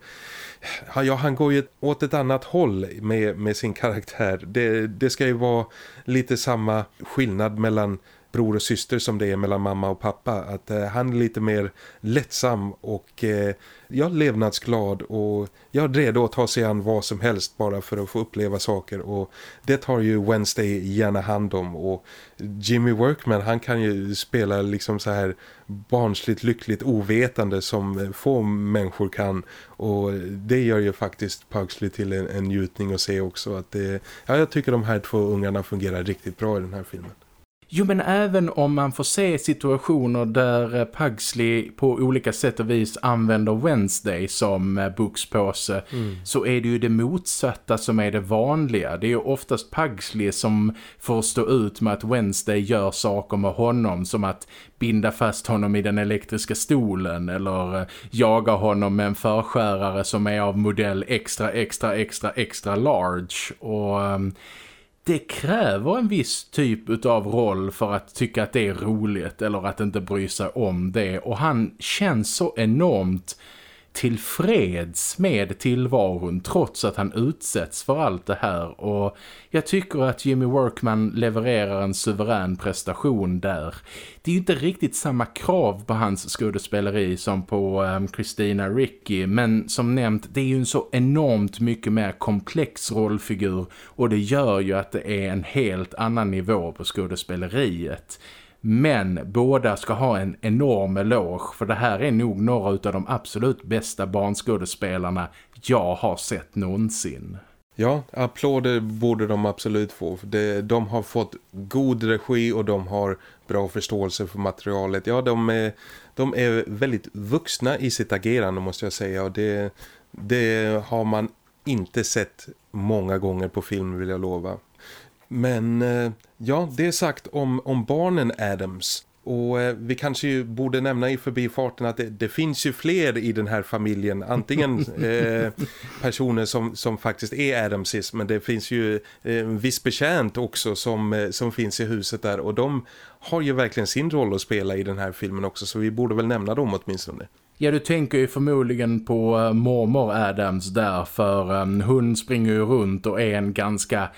ja, han går ju åt ett annat håll med, med sin karaktär. Det, det ska ju vara lite samma skillnad mellan bror och syster som det är mellan mamma och pappa. Att eh, han är lite mer lättsam och eh, är levnadsglad och jag är redo att ta sig an vad som helst bara för att få uppleva saker och det tar ju Wednesday gärna hand om och Jimmy Workman han kan ju spela liksom så här barnsligt lyckligt ovetande som få människor kan och det gör ju faktiskt Pugsley till en, en njutning att se också att det, ja, jag tycker de här två ungarna fungerar riktigt bra i den här filmen. Jo men även om man får se situationer där eh, Pugsley på olika sätt och vis använder Wednesday som eh, bokspåse mm. så är det ju det motsatta som är det vanliga. Det är ju oftast Pugsley som får stå ut med att Wednesday gör saker med honom som att binda fast honom i den elektriska stolen eller eh, jaga honom med en förskärare som är av modell extra extra extra extra large och ehm, det kräver en viss typ av roll för att tycka att det är roligt eller att inte bry sig om det. Och han känns så enormt tillfreds med tillvaron trots att han utsätts för allt det här och jag tycker att Jimmy Workman levererar en suverän prestation där. Det är ju inte riktigt samma krav på hans skådespeleri som på um, Christina Ricci men som nämnt det är ju en så enormt mycket mer komplex rollfigur och det gör ju att det är en helt annan nivå på skådespeleriet. Men båda ska ha en enorm eloge för det här är nog några av de absolut bästa barnskådespelarna jag har sett någonsin. Ja, applåder borde de absolut få. De har fått god regi och de har bra förståelse för materialet. Ja, de är, de är väldigt vuxna i sitt agerande måste jag säga. Och det, Det har man inte sett många gånger på film vill jag lova. Men eh, ja, det är sagt om, om barnen Adams. Och eh, vi kanske ju borde nämna i förbifarten att det, det, finns ju fler i den här familjen. Antingen eh, personer som, som faktiskt är Adamsis men det finns ju eh, en viss betjänt också som, som finns i huset där. Och de har ju verkligen sin roll att spela i den här filmen också så vi borde väl nämna dem åtminstone. Ja, du tänker ju förmodligen på mormor Adams där för hon springer ju runt och är en ganska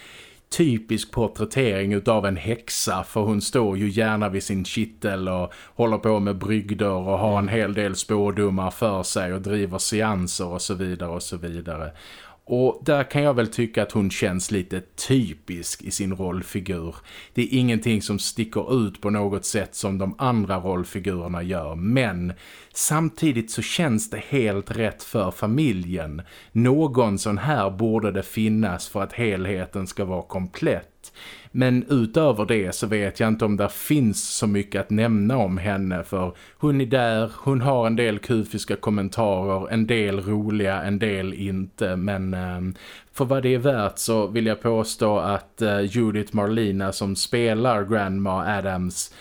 typisk porträttering utav en häxa för hon står ju gärna vid sin kittel och håller på med brygder och har en hel del spådomar för sig och driver seanser och så vidare och så vidare. Och där kan jag väl tycka att hon känns lite typisk i sin rollfigur. Det är ingenting som sticker ut på något sätt som de andra rollfigurerna gör. Men samtidigt så känns det helt rätt för familjen. Någon sån här borde det finnas för att helheten ska vara komplett. Men utöver det så vet jag inte om det finns så mycket att nämna om henne för hon är där, hon har en del kufiska kommentarer, en del roliga, en del inte. Men eh, för vad det är värt så vill jag påstå att eh, Judith Marlina som spelar Grandma Adams,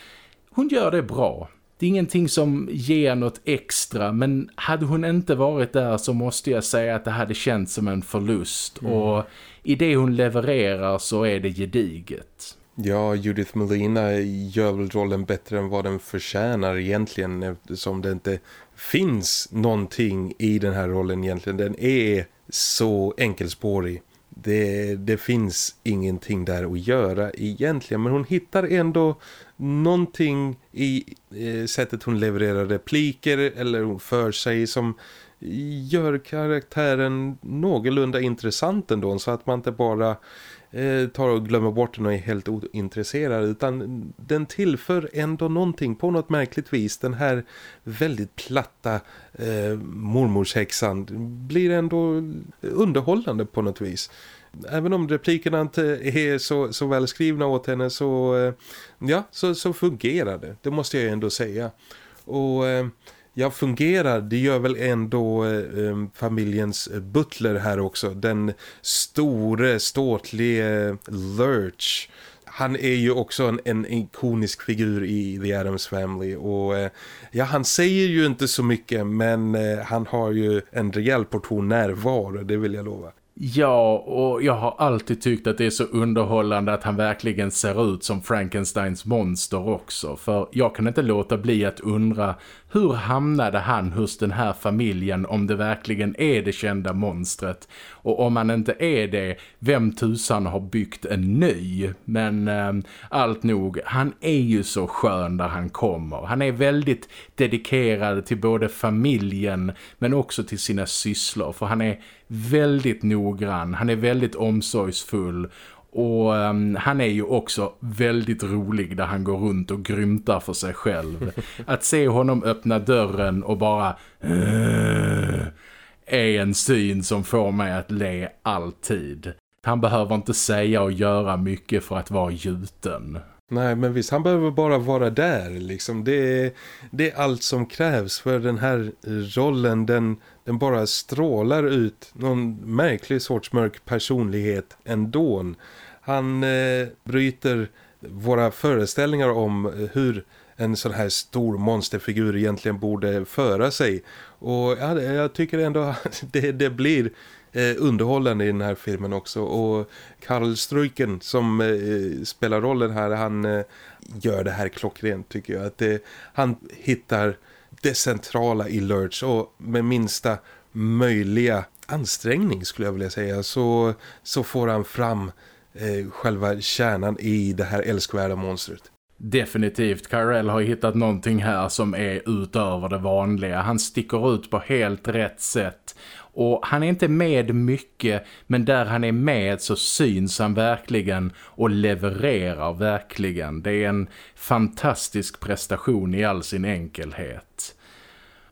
hon gör det bra. Det är ingenting som ger något extra men hade hon inte varit där så måste jag säga att det hade känts som en förlust mm. och i det hon levererar så är det gediget. Ja, Judith Molina gör väl rollen bättre än vad den förtjänar egentligen eftersom det inte finns någonting i den här rollen egentligen. Den är så enkelspårig. Det, det finns ingenting där att göra egentligen men hon hittar ändå någonting i eh, sättet hon levererar repliker eller hon för sig som gör karaktären någorlunda intressant ändå så att man inte bara eh, tar och glömmer bort den och är helt ointresserad utan den tillför ändå någonting på något märkligt vis. Den här väldigt platta eh, mormorshäxan blir ändå underhållande på något vis. Även om replikerna inte är så, så välskrivna åt henne så, eh, ja, så, så fungerar det. Det måste jag ändå säga. Och... Eh, Ja, fungerar, det gör väl ändå eh, eh familjens eh, butler här också. Den store, ståtlige eh, Lurch. Han är ju också en, en ikonisk figur i The Addams Family och eh, ja, han säger ju inte så mycket men eh, han har ju en rejäl portion närvaro, det vill jag lova. Ja, och jag har alltid tyckt att det är så underhållande att han verkligen ser ut som Frankensteins monster också. För jag kan inte låta bli att undra hur hamnade han hos den här familjen om det verkligen är det kända monstret? Och om han inte är det, vem tusan har byggt en ny? Men eh, allt nog, han är ju så skön där han kommer. Han är väldigt dedikerad till både familjen men också till sina sysslor. För han är väldigt noggrann, han är väldigt omsorgsfull och um, han är ju också väldigt rolig där han går runt och grymtar för sig själv. Att se honom öppna dörren och bara uh, är en syn som får mig att le alltid. Han behöver inte säga och göra mycket för att vara gjuten. Nej, men visst, han behöver bara vara där. Liksom. Det, är, det är allt som krävs för den här rollen. Den, den bara strålar ut någon märklig sorts mörk personlighet ändå. Han eh, bryter våra föreställningar om eh, hur en sån här stor monsterfigur egentligen borde föra sig. Och ja, jag tycker ändå att det, det blir eh, underhållande i den här filmen också. Och Karl Struiken som eh, spelar rollen här, han eh, gör det här klockrent tycker jag. Att det, han hittar det centrala i Lurch och med minsta möjliga ansträngning skulle jag vilja säga så, så får han fram eh, själva kärnan i det här älskvärda monstret. Definitivt, Karel har hittat någonting här som är utöver det vanliga. Han sticker ut på helt rätt sätt. Och han är inte med mycket, men där han är med så syns han verkligen och levererar verkligen. Det är en fantastisk prestation i all sin enkelhet.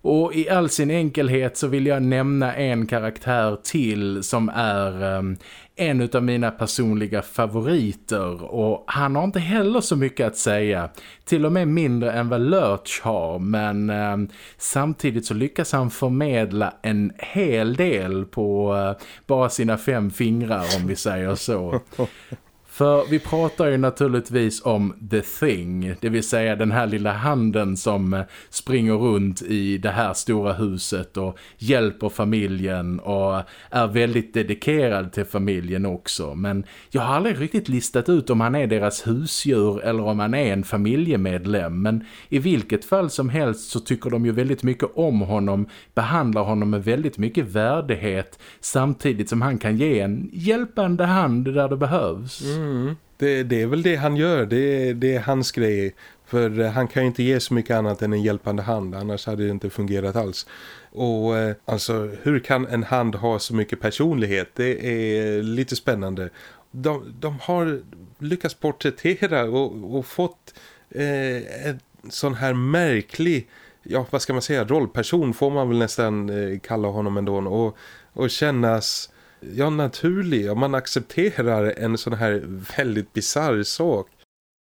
Och i all sin enkelhet så vill jag nämna en karaktär till som är um, en av mina personliga favoriter och han har inte heller så mycket att säga. Till och med mindre än vad Lurch har men eh, samtidigt så lyckas han förmedla en hel del på eh, bara sina fem fingrar om vi säger så. För vi pratar ju naturligtvis om The Thing, det vill säga den här lilla handen som eh, springer runt i det här stora huset och hjälper familjen och är väldigt dedikerad till familjen också. Men jag har aldrig riktigt listat ut om han är deras husdjur eller om han är en familjemedlem. Men i vilket fall som helst så tycker de ju väldigt mycket om honom, behandlar honom med väldigt mycket värdighet samtidigt som han kan ge en hjälpande hand där det behövs. Mm. Mm. Det, det, är väl det han gör, det, det är hans grej. För eh, han kan ju inte ge så mycket annat än en hjälpande hand, annars hade det inte fungerat alls. Och eh, alltså, hur kan en hand ha så mycket personlighet? Det är lite spännande. De, de har lyckats porträttera och, och fått eh, en sån här märklig, ja vad ska man säga, rollperson får man väl nästan eh, kalla honom ändå. Och, och kännas ja, naturlig och man accepterar en sån här väldigt bizarr sak.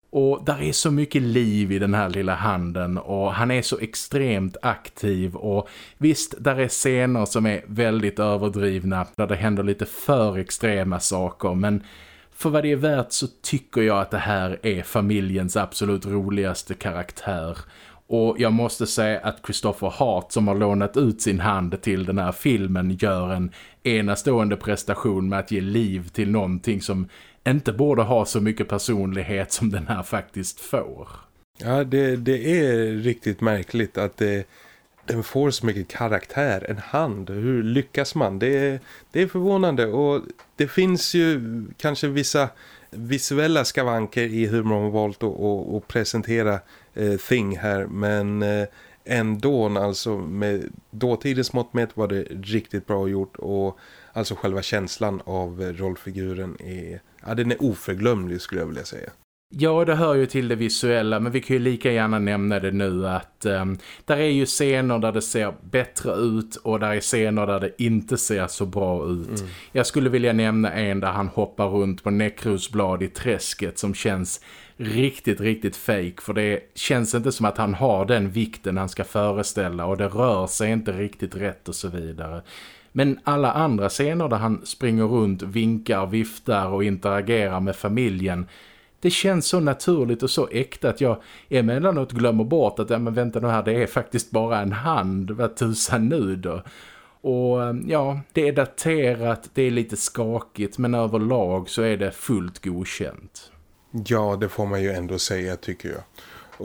Och där är så mycket liv i den här lilla handen och han är så extremt aktiv och visst, där är scener som är väldigt överdrivna där det händer lite för extrema saker men för vad det är värt så tycker jag att det här är familjens absolut roligaste karaktär och jag måste säga att Christopher Hart som har lånat ut sin hand till den här filmen gör en enastående prestation med att ge liv till någonting som inte borde ha så mycket personlighet som den här faktiskt får. Ja, det, det är riktigt märkligt att det, den får så mycket karaktär, en hand. Hur lyckas man? Det, det är förvånande och det finns ju kanske vissa visuella skavanker i hur man har valt att, att, att presentera eh, Thing här men eh, ändå alltså med dåtidens mått mätt var det riktigt bra gjort och alltså själva känslan av rollfiguren är, ja, den är oförglömlig skulle jag vilja säga. Ja, det hör ju till det visuella men vi kan ju lika gärna nämna det nu att um, där är ju scener där det ser bättre ut och där är scener där det inte ser så bra ut. Mm. Jag skulle vilja nämna en där han hoppar runt på näckrosblad i träsket som känns riktigt, riktigt fake för det känns inte som att han har den vikten han ska föreställa och det rör sig inte riktigt rätt och så vidare. Men alla andra scener där han springer runt, vinkar, viftar och interagerar med familjen det känns så naturligt och så äkta att jag emellanåt glömmer bort att ja, men vänta nu här, det är faktiskt bara en hand, vad tusan nu då? Och eh, ja, det är daterat, det är lite skakigt men överlag så är det fullt godkänt. Ja, det får man ju ändå säga tycker jag.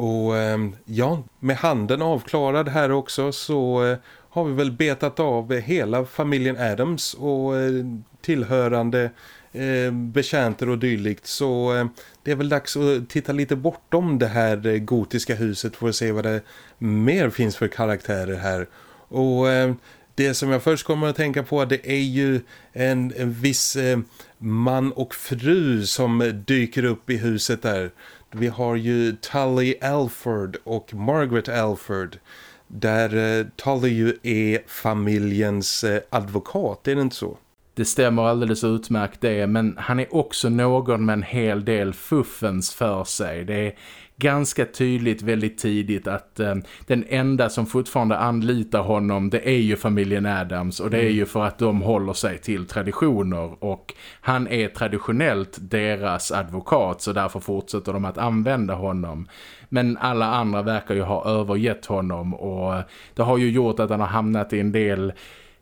Och ehm, ja, med handen avklarad här också så eh, har vi väl betat av hela familjen Adams och eh, tillhörande eh, betjänter och dylikt så eh, det är väl dags att titta lite bortom det här eh, gotiska huset för att se vad det mer finns för karaktärer här. Och eh, det som jag först kommer att tänka på det är ju en, en viss eh, man och fru som dyker upp i huset där. Vi har ju Tully Alford och Margaret Alford där eh, Tully ju är familjens eh, advokat, är det inte så? Det stämmer alldeles utmärkt det men han är också någon med en hel del fuffens för sig. Det är ganska tydligt väldigt tidigt att eh, den enda som fortfarande anlitar honom det är ju familjen Adams och det är mm. ju för att de håller sig till traditioner och han är traditionellt deras advokat så därför fortsätter de att använda honom. Men alla andra verkar ju ha övergett honom och det har ju gjort att han har hamnat i en del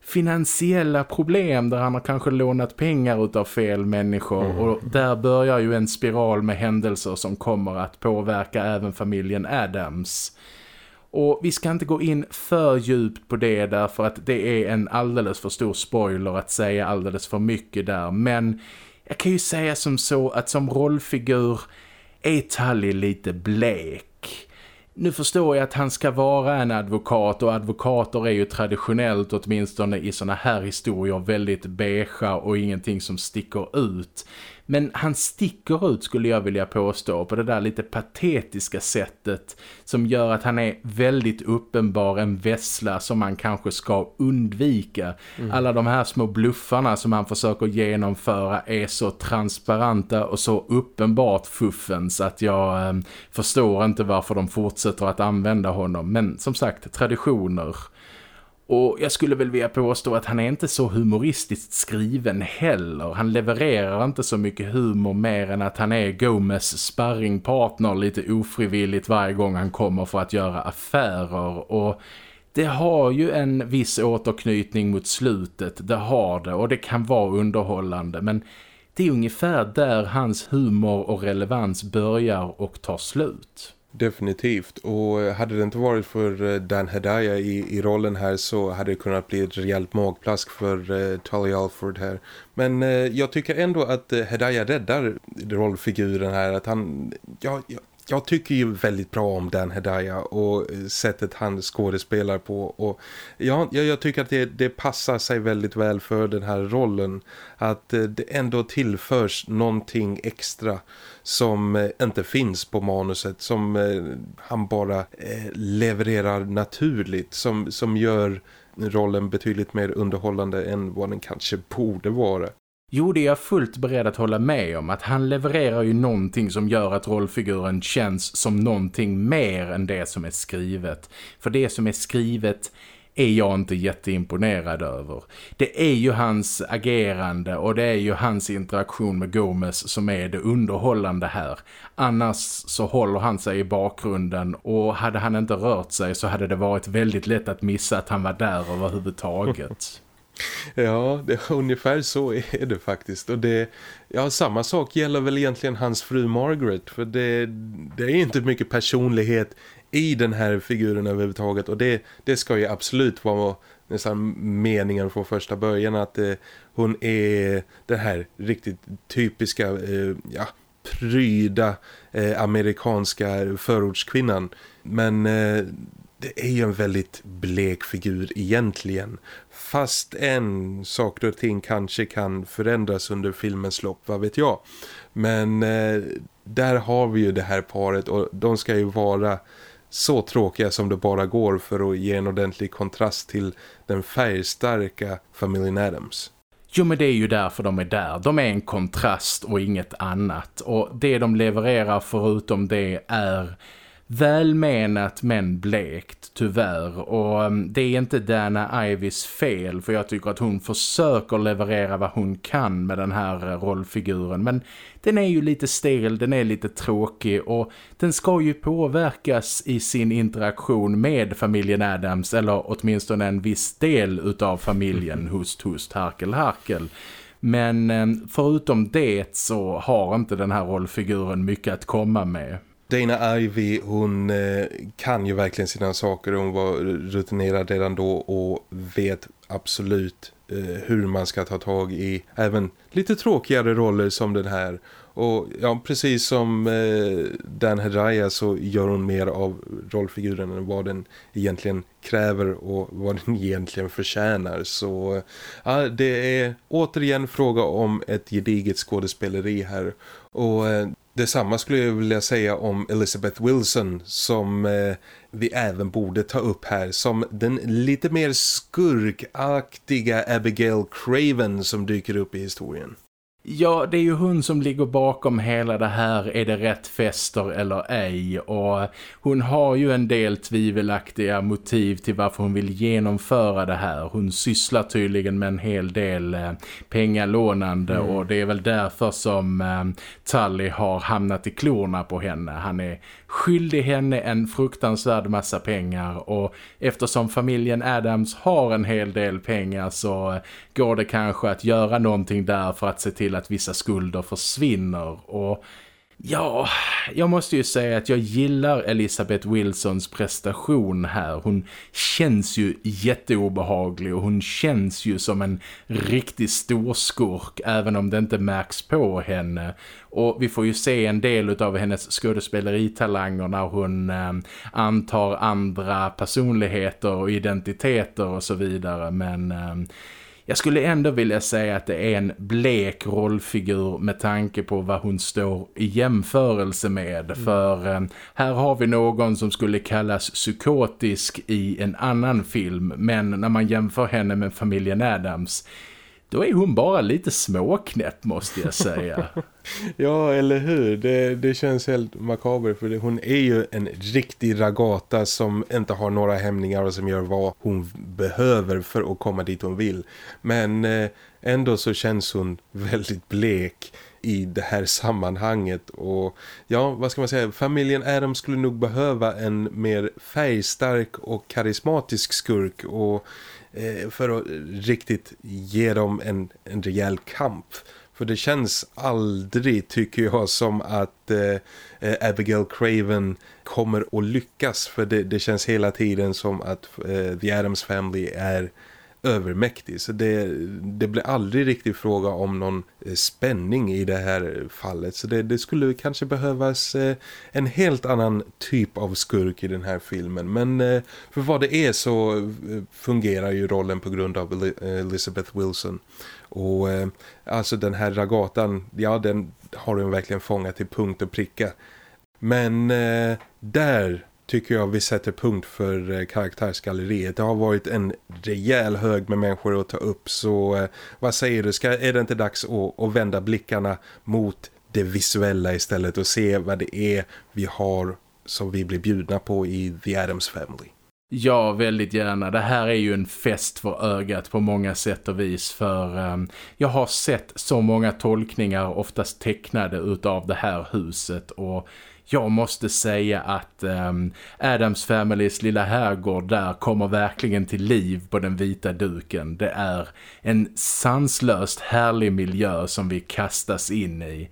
finansiella problem där han har kanske lånat pengar utav fel människor mm. och där börjar ju en spiral med händelser som kommer att påverka även familjen Adams. Och vi ska inte gå in för djupt på det därför att det är en alldeles för stor spoiler att säga alldeles för mycket där. Men jag kan ju säga som så att som rollfigur är Tully lite blek. Nu förstår jag att han ska vara en advokat och advokater är ju traditionellt åtminstone i såna här historier väldigt beige och ingenting som sticker ut. Men han sticker ut skulle jag vilja påstå på det där lite patetiska sättet som gör att han är väldigt uppenbar en vessla som man kanske ska undvika. Mm. Alla de här små bluffarna som han försöker genomföra är så transparenta och så uppenbart fuffens att jag eh, förstår inte varför de fortsätter att använda honom. Men som sagt, traditioner och jag skulle väl vilja påstå att han är inte så humoristiskt skriven heller. Han levererar inte så mycket humor mer än att han är Gomez sparringpartner lite ofrivilligt varje gång han kommer för att göra affärer. Och det har ju en viss återknytning mot slutet, det har det. Och det kan vara underhållande men det är ungefär där hans humor och relevans börjar och tar slut. Definitivt. Och eh, hade det inte varit för eh, Dan Hedaya i, i rollen här så hade det kunnat bli ett rejält magplask för eh, Tully Alford här. Men eh, jag tycker ändå att eh, Hedaya räddar rollfiguren här. Att han, ja, ja, jag tycker ju väldigt bra om Dan Hedaya och sättet han skådespelar på. Och ja, jag tycker att det, det passar sig väldigt väl för den här rollen. Att eh, det ändå tillförs någonting extra som eh, inte finns på manuset som eh, han bara levererar naturligt som, som gör rollen betydligt mer underhållande än vad den kanske borde vara. Jo, det är jag fullt beredd att hålla med om. Att han levererar ju någonting som gör att rollfiguren känns som någonting mer än det som är skrivet. För det som är skrivet är jag inte jätteimponerad över. Det är ju hans agerande och det är ju hans interaktion med Gomez som är det underhållande här. Annars så håller han sig i bakgrunden och hade han inte rört sig så hade det varit väldigt lätt att missa att han var där överhuvudtaget. Ja, det, ungefär så är det faktiskt. Och det, ja, samma sak gäller väl egentligen hans fru Margaret. För det, det är inte mycket personlighet i den här figuren överhuvudtaget och det, det ska ju absolut vara nästan meningen från första början att eh, hon är den här riktigt typiska eh, ja, pryda eh, amerikanska förortskvinnan men eh, det är ju en väldigt blek figur egentligen fast en saker och ting kanske kan förändras under filmens lopp, vad vet jag men eh, där har vi ju det här paret och de ska ju vara så tråkiga som det bara går för att ge en ordentlig kontrast till den färgstarka familjen Adams. Jo men det är ju därför de är där. De är en kontrast och inget annat. Och det de levererar förutom det är välmenat men blekt tyvärr. Och um, det är inte Dana Ivis fel för jag tycker att hon försöker leverera vad hon kan med den här uh, rollfiguren. Men den är ju lite stel, den är lite tråkig och den ska ju påverkas i sin interaktion med familjen Adams eller åtminstone en viss del utav familjen hust hust harkel harkel. Men um, förutom det så har inte den här rollfiguren mycket att komma med. Dana Ivy, hon eh, kan ju verkligen sina saker. Hon var rutinerad redan då och vet absolut eh, hur man ska ta tag i även lite tråkigare roller som den här. Och ja, precis som eh, Dan Hedaya så gör hon mer av rollfiguren än vad den egentligen kräver och vad den egentligen förtjänar. Så ja, det är återigen fråga om ett gediget skådespeleri här. Och eh, Detsamma skulle jag vilja säga om Elizabeth Wilson som eh, vi även borde ta upp här som den lite mer skurkaktiga Abigail Craven som dyker upp i historien. Ja, det är ju hon som ligger bakom hela det här. Är det rätt fester eller ej? Och hon har ju en del tvivelaktiga motiv till varför hon vill genomföra det här. Hon sysslar tydligen med en hel del eh, pengalånande mm. och det är väl därför som eh, Tully har hamnat i klorna på henne. Han är skyldig henne en fruktansvärd massa pengar och eftersom familjen Adams har en hel del pengar så går det kanske att göra någonting där för att se till att vissa skulder försvinner och Ja, jag måste ju säga att jag gillar Elisabeth Wilsons prestation här. Hon känns ju jätteobehaglig och hon känns ju som en riktig storskurk även om det inte märks på henne. Och vi får ju se en del av hennes skådespeleritalanger när hon eh, antar andra personligheter och identiteter och så vidare. Men... Eh, jag skulle ändå vilja säga att det är en blek rollfigur med tanke på vad hon står i jämförelse med. Mm. För eh, här har vi någon som skulle kallas psykotisk i en annan film. Men när man jämför henne med familjen Adams då är hon bara lite småknäpp måste jag säga. ja, eller hur? Det, det känns helt makaber för det, hon är ju en riktig ragata som inte har några hämningar och som gör vad hon behöver för att komma dit hon vill. Men eh, ändå så känns hon väldigt blek i det här sammanhanget och ja, vad ska man säga, familjen Adam skulle nog behöva en mer färgstark och karismatisk skurk och Eh, för att riktigt ge dem en, en rejäl kamp. För det känns aldrig tycker jag som att eh, Abigail Craven kommer att lyckas. För det, det känns hela tiden som att eh, The Addams Family är övermäktig. Så det, det blir aldrig riktigt fråga om någon eh, spänning i det här fallet. Så det, det skulle kanske behövas eh, en helt annan typ av skurk i den här filmen. Men eh, för vad det är så fungerar ju rollen på grund av Elizabeth Wilson. Och alltså den här ragatan, ja den har hon verkligen fångat till punkt och pricka. Men där tycker jag vi sätter punkt för eh, karaktärsgalleriet. Det har varit en rejäl hög med människor att ta upp så eh, vad säger du? Ska, är det inte dags att, att vända blickarna mot det visuella istället och se vad det är vi har som vi blir bjudna på i The Addams Family? Ja, väldigt gärna. Det här är ju en fest för ögat på många sätt och vis för um, jag har sett så många tolkningar oftast tecknade utav det här huset och jag måste säga att um, Adams Families lilla herrgård där kommer verkligen till liv på den vita duken. Det är en sanslöst härlig miljö som vi kastas in i.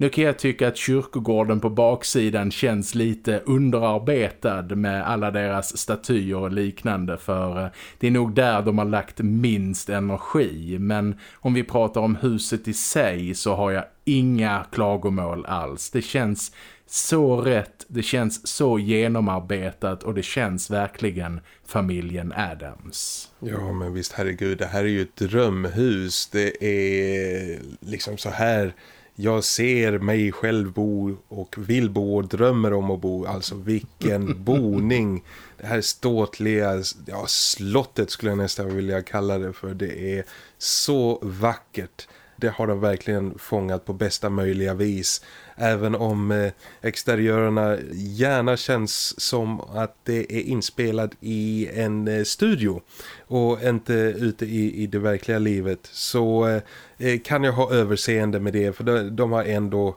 Nu kan jag tycka att kyrkogården på baksidan känns lite underarbetad med alla deras statyer och liknande för eh, det är nog där de har lagt minst energi. Men om vi pratar om huset i sig så har jag inga klagomål alls. Det känns så rätt, det känns så genomarbetat och det känns verkligen familjen Adams. Ja men visst herregud, det här är ju ett drömhus. Det är liksom så här jag ser mig själv bo och vill bo och drömmer om att bo. Alltså vilken boning. Det här ståtliga ja, slottet skulle jag nästan vilja kalla det för. Det är så vackert. Det har de verkligen fångat på bästa möjliga vis. Även om eh, exteriörerna gärna känns som att det är inspelat i en eh, studio och inte ute i, i det verkliga livet så eh, kan jag ha överseende med det för de, de har ändå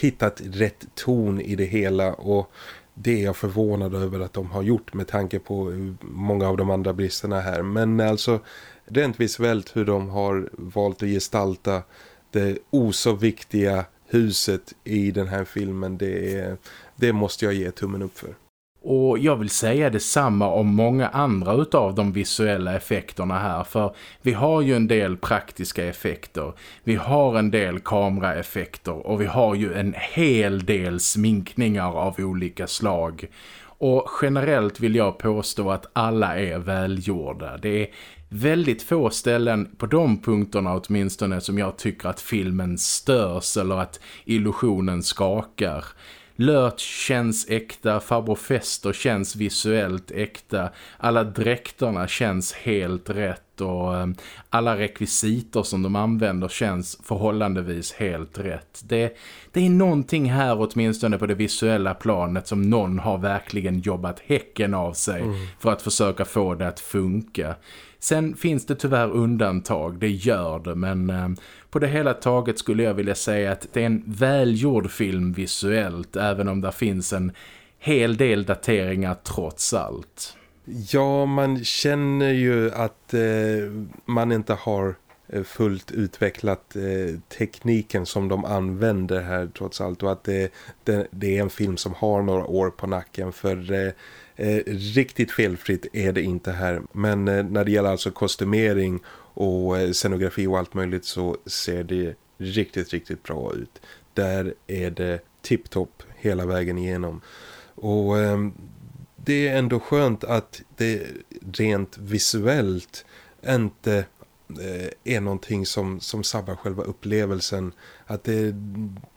hittat rätt ton i det hela och det är jag förvånad över att de har gjort med tanke på många av de andra bristerna här. Men alltså rent visuellt hur de har valt att gestalta det oså viktiga huset i den här filmen det, det måste jag ge tummen upp för. Och jag vill säga detsamma om många andra utav de visuella effekterna här. För vi har ju en del praktiska effekter. Vi har en del kameraeffekter. Och vi har ju en hel del sminkningar av olika slag. Och generellt vill jag påstå att alla är välgjorda. Det är väldigt få ställen på de punkterna åtminstone som jag tycker att filmen störs eller att illusionen skakar. Lört känns äkta, farbror Fester känns visuellt äkta, alla dräkterna känns helt rätt och eh, alla rekvisiter som de använder känns förhållandevis helt rätt. Det, det är någonting här åtminstone på det visuella planet som någon har verkligen jobbat häcken av sig mm. för att försöka få det att funka. Sen finns det tyvärr undantag, det gör det, men eh, på det hela taget skulle jag vilja säga att det är en välgjord film visuellt, även om det finns en hel del dateringar trots allt. Ja, man känner ju att eh, man inte har eh, fullt utvecklat eh, tekniken som de använder här trots allt och att det, det, det, är en film som har några år på nacken för eh, Eh, riktigt felfritt är det inte här. Men eh, när det gäller alltså kostymering och eh, scenografi och allt möjligt så ser det riktigt, riktigt bra ut. Där är det tipptopp hela vägen igenom. Och eh, det är ändå skönt att det rent visuellt inte eh, är någonting som, som sabbar själva upplevelsen. Att det,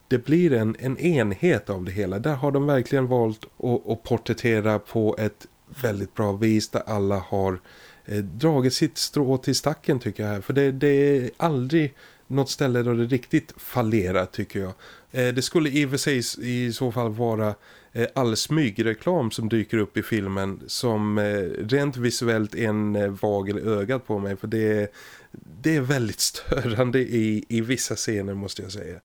det blir en, en enhet av det hela. Där har de verkligen valt att, att porträttera på ett väldigt bra vis där alla har eh, dragit sitt strå till stacken tycker jag här. För det, det är aldrig något ställe där det riktigt fallerar tycker jag. Eh, det skulle i och för sig i så fall vara eh, all smygreklam som dyker upp i filmen som eh, rent visuellt är en eh, vagel i ögat på mig. För det, det är väldigt störande i, i vissa scener måste jag säga.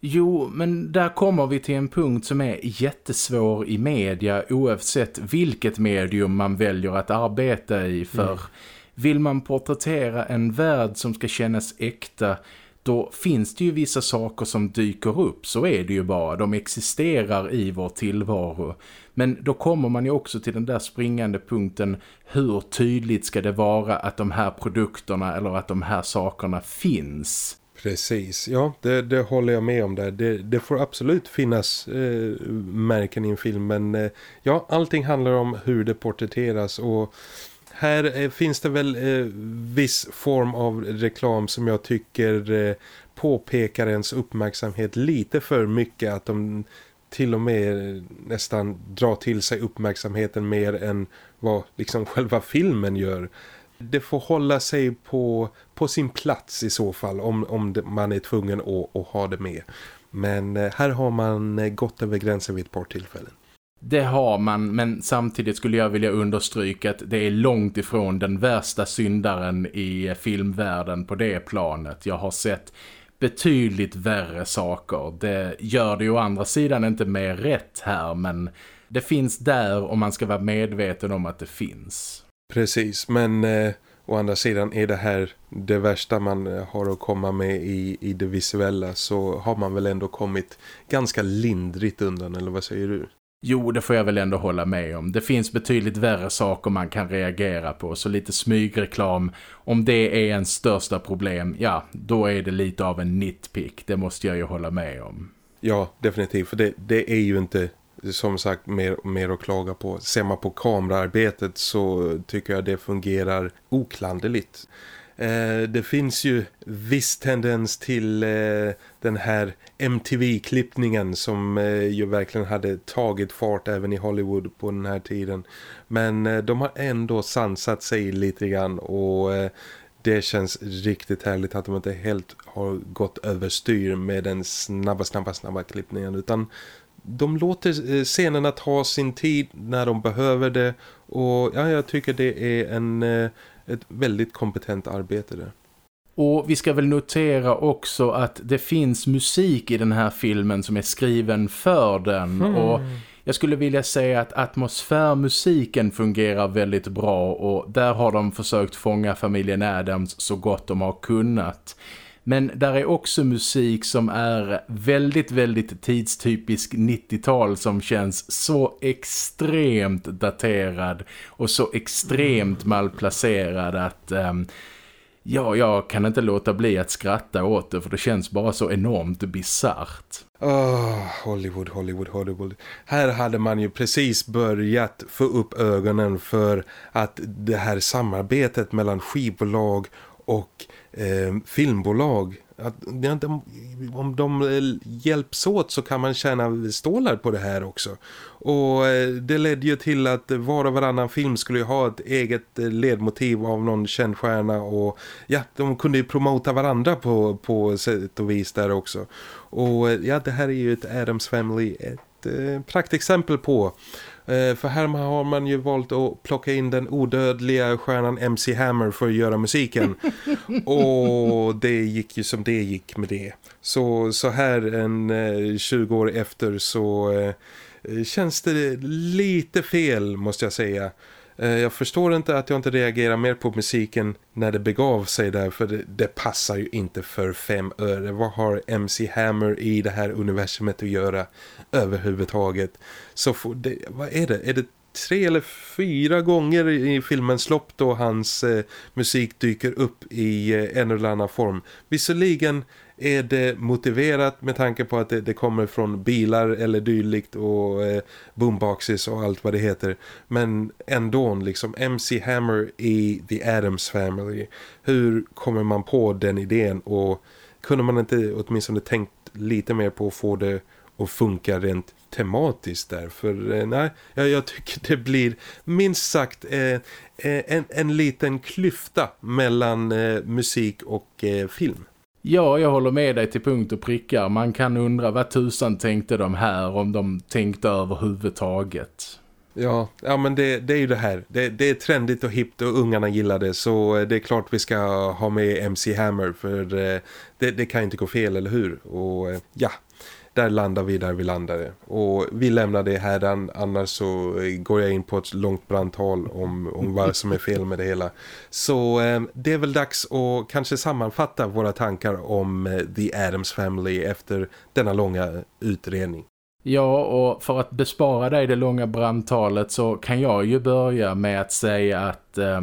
Jo, men där kommer vi till en punkt som är jättesvår i media oavsett vilket medium man väljer att arbeta i. För mm. vill man porträttera en värld som ska kännas äkta då finns det ju vissa saker som dyker upp, så är det ju bara. De existerar i vår tillvaro. Men då kommer man ju också till den där springande punkten, hur tydligt ska det vara att de här produkterna eller att de här sakerna finns? Precis, ja det, det håller jag med om där. Det, det får absolut finnas eh, märken i en film men eh, ja, allting handlar om hur det porträtteras och här eh, finns det väl eh, viss form av reklam som jag tycker eh, påpekar ens uppmärksamhet lite för mycket att de till och med eh, nästan drar till sig uppmärksamheten mer än vad liksom själva filmen gör. Det får hålla sig på, på sin plats i så fall om, om det, man är tvungen att, att ha det med. Men eh, här har man eh, gått över gränsen vid ett par tillfällen. Det har man, men samtidigt skulle jag vilja understryka att det är långt ifrån den värsta syndaren i eh, filmvärlden på det planet. Jag har sett betydligt värre saker. Det gör det ju å andra sidan inte mer rätt här, men det finns där om man ska vara medveten om att det finns. Precis, men eh, å andra sidan är det här det värsta man eh, har att komma med i, i det visuella så har man väl ändå kommit ganska lindrigt undan, eller vad säger du? Jo, det får jag väl ändå hålla med om. Det finns betydligt värre saker man kan reagera på. Så lite smygreklam, om det är en största problem, ja, då är det lite av en nitpick. Det måste jag ju hålla med om. Ja, definitivt. För det, det är ju inte som sagt mer, mer att klaga på. Ser man på kameraarbetet så tycker jag det fungerar oklanderligt. Eh, det finns ju viss tendens till eh, den här MTV-klippningen som eh, ju verkligen hade tagit fart även i Hollywood på den här tiden. Men eh, de har ändå sansat sig lite grann och eh, det känns riktigt härligt att de inte helt har gått överstyr med den snabba, snabba, snabba klippningen utan de låter eh, scenerna ta sin tid när de behöver det och ja, jag tycker det är en, eh, ett väldigt kompetent arbete där. Och vi ska väl notera också att det finns musik i den här filmen som är skriven för den. Mm. Och jag skulle vilja säga att atmosfärmusiken fungerar väldigt bra och där har de försökt fånga familjen Adams så gott de har kunnat. Men där är också musik som är väldigt, väldigt tidstypisk 90-tal som känns så extremt daterad och så extremt malplacerad att... Um, ja, jag kan inte låta bli att skratta åt det för det känns bara så enormt bizart. Oh, Hollywood, Hollywood, Hollywood. Här hade man ju precis börjat få upp ögonen för att det här samarbetet mellan skivbolag och eh, filmbolag att om de eh, hjälps åt så kan man tjäna stålar på det här också. Och eh, det ledde ju till att var och varannan film skulle ha ett eget eh, ledmotiv av någon känd stjärna och ja, de kunde ju promota varandra på, på sätt och vis där också. Och eh, ja, det här är ju ett Adams Family ett eh, praktexempel på för här har man ju valt att plocka in den odödliga stjärnan MC Hammer för att göra musiken. och det gick ju som det gick med det. Så, så här en 20 eh, år efter så eh, känns det lite fel måste jag säga. Jag förstår inte att jag inte reagerar mer på musiken när det begav sig där för det, det, passar ju inte för fem öre. Vad har MC Hammer i det här universumet att göra överhuvudtaget? Så får det, vad är det? Är det tre eller fyra gånger i filmens lopp då hans eh, musik dyker upp i eh, en eller annan form. Visserligen är det motiverat med tanke på att det, det kommer från bilar eller dylikt och eh, boomboxes och allt vad det heter. Men ändå liksom MC Hammer i The Addams Family. Hur kommer man på den idén och kunde man inte åtminstone tänkt lite mer på att få det att funka rent tematiskt där. För eh, nej, jag, jag, tycker det blir minst sagt eh, eh, en, en liten klyfta mellan eh, musik och eh, film. Ja, jag håller med dig till punkt och prickar. Man kan undra vad tusan tänkte de här om de tänkte överhuvudtaget. Ja, ja men det, det är ju det här. Det, det, är trendigt och hippt och ungarna gillar det. Så det är klart vi ska ha med MC Hammer för eh, det, det kan inte gå fel, eller hur? Och ja, där landar vi där vi landade. Och vi lämnar det här, annars så eh, går jag in på ett långt brandtal om, om vad som är fel med det hela. Så eh, det är väl dags att kanske sammanfatta våra tankar om eh, The Addams Family efter denna långa utredning. Ja, och för att bespara dig det långa brandtalet så kan jag ju börja med att säga att... Eh,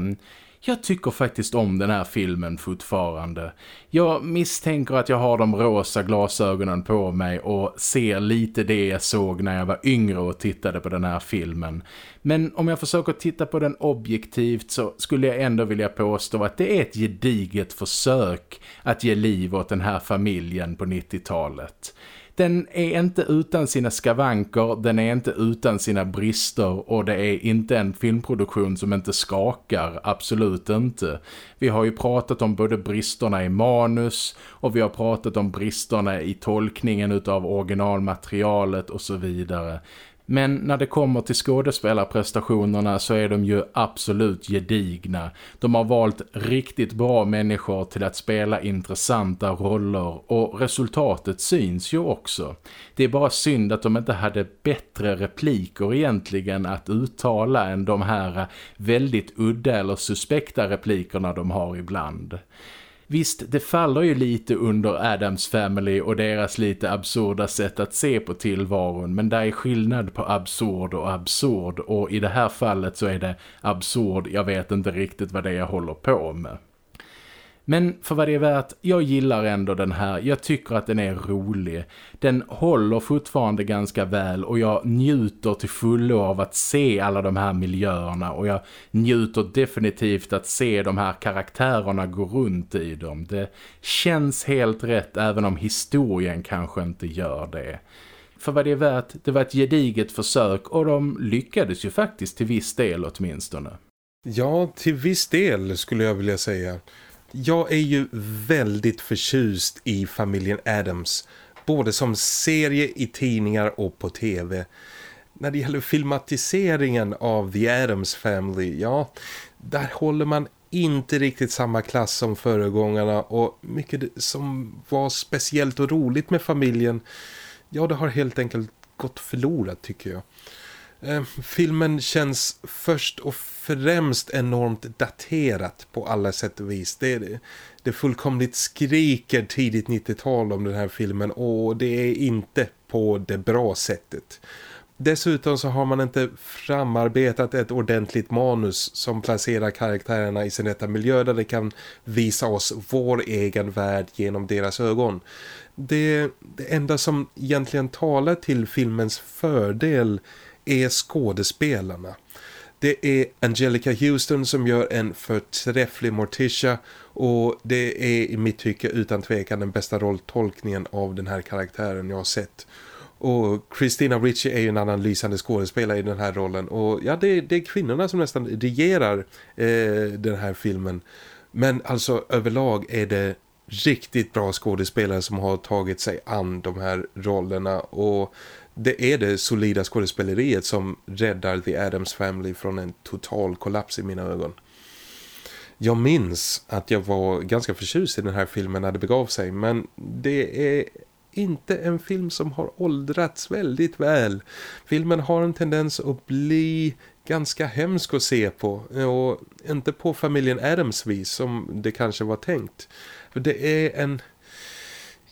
jag tycker faktiskt om den här filmen fortfarande. Jag misstänker att jag har de rosa glasögonen på mig och ser lite det jag såg när jag var yngre och tittade på den här filmen. Men om jag försöker titta på den objektivt så skulle jag ändå vilja påstå att det är ett gediget försök att ge liv åt den här familjen på 90-talet. Den är inte utan sina skavanker, den är inte utan sina brister och det är inte en filmproduktion som inte skakar, absolut inte. Vi har ju pratat om både bristerna i manus och vi har pratat om bristerna i tolkningen av originalmaterialet och så vidare. Men när det kommer till skådespelarprestationerna så är de ju absolut gedigna. De har valt riktigt bra människor till att spela intressanta roller och resultatet syns ju också. Det är bara synd att de inte hade bättre repliker egentligen att uttala än de här väldigt udda eller suspekta replikerna de har ibland. Visst, det faller ju lite under Adams Family och deras lite absurda sätt att se på tillvaron. Men där är skillnad på absurd och absurd. Och i det här fallet så är det absurd, jag vet inte riktigt vad det är jag håller på med. Men för vad det är värt, jag gillar ändå den här. Jag tycker att den är rolig. Den håller fortfarande ganska väl och jag njuter till fullo av att se alla de här miljöerna. Och jag njuter definitivt att se de här karaktärerna gå runt i dem. Det känns helt rätt även om historien kanske inte gör det. För vad det är värt, det var ett gediget försök och de lyckades ju faktiskt till viss del åtminstone. Ja, till viss del skulle jag vilja säga. Jag är ju väldigt förtjust i familjen Adams. Både som serie i tidningar och på tv. När det gäller filmatiseringen av The Adams Family, ja, där håller man inte riktigt samma klass som föregångarna och mycket som var speciellt och roligt med familjen, ja det har helt enkelt gått förlorat tycker jag. Eh, filmen känns först och främst enormt daterat på alla sätt och vis. Det, det fullkomligt skriker tidigt 90-tal om den här filmen och det är inte på det bra sättet. Dessutom så har man inte framarbetat ett ordentligt manus som placerar karaktärerna i sin rätta miljö där det kan visa oss vår egen värld genom deras ögon. Det, det enda som egentligen talar till filmens fördel är skådespelarna. Det är Angelica Houston som gör en förträfflig Morticia och det är i mitt tycke utan tvekan den bästa rolltolkningen av den här karaktären jag har sett. Och Christina Ricci är ju en annan lysande skådespelare i den här rollen. Och ja, det, det är kvinnorna som nästan regerar eh, den här filmen. Men alltså överlag är det riktigt bra skådespelare som har tagit sig an de här rollerna. Och det är det solida skådespeleriet som räddar The Addams Family från en total kollaps i mina ögon. Jag minns att jag var ganska förtjust i den här filmen när det begav sig men det är inte en film som har åldrats väldigt väl. Filmen har en tendens att bli ganska hemsk att se på och inte på familjen Adams vis som det kanske var tänkt. För det är en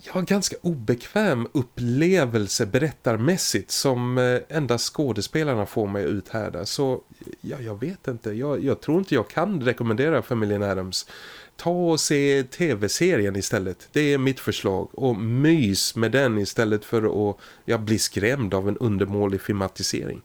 ja, ganska obekväm upplevelse berättarmässigt som eh, endast skådespelarna får mig ut här. Så ja, jag vet inte. Jag, jag tror inte jag kan rekommendera familjen Adams. Ta och se tv-serien istället. Det är mitt förslag. Och mys med den istället för att ja, bli skrämd av en undermålig filmatisering.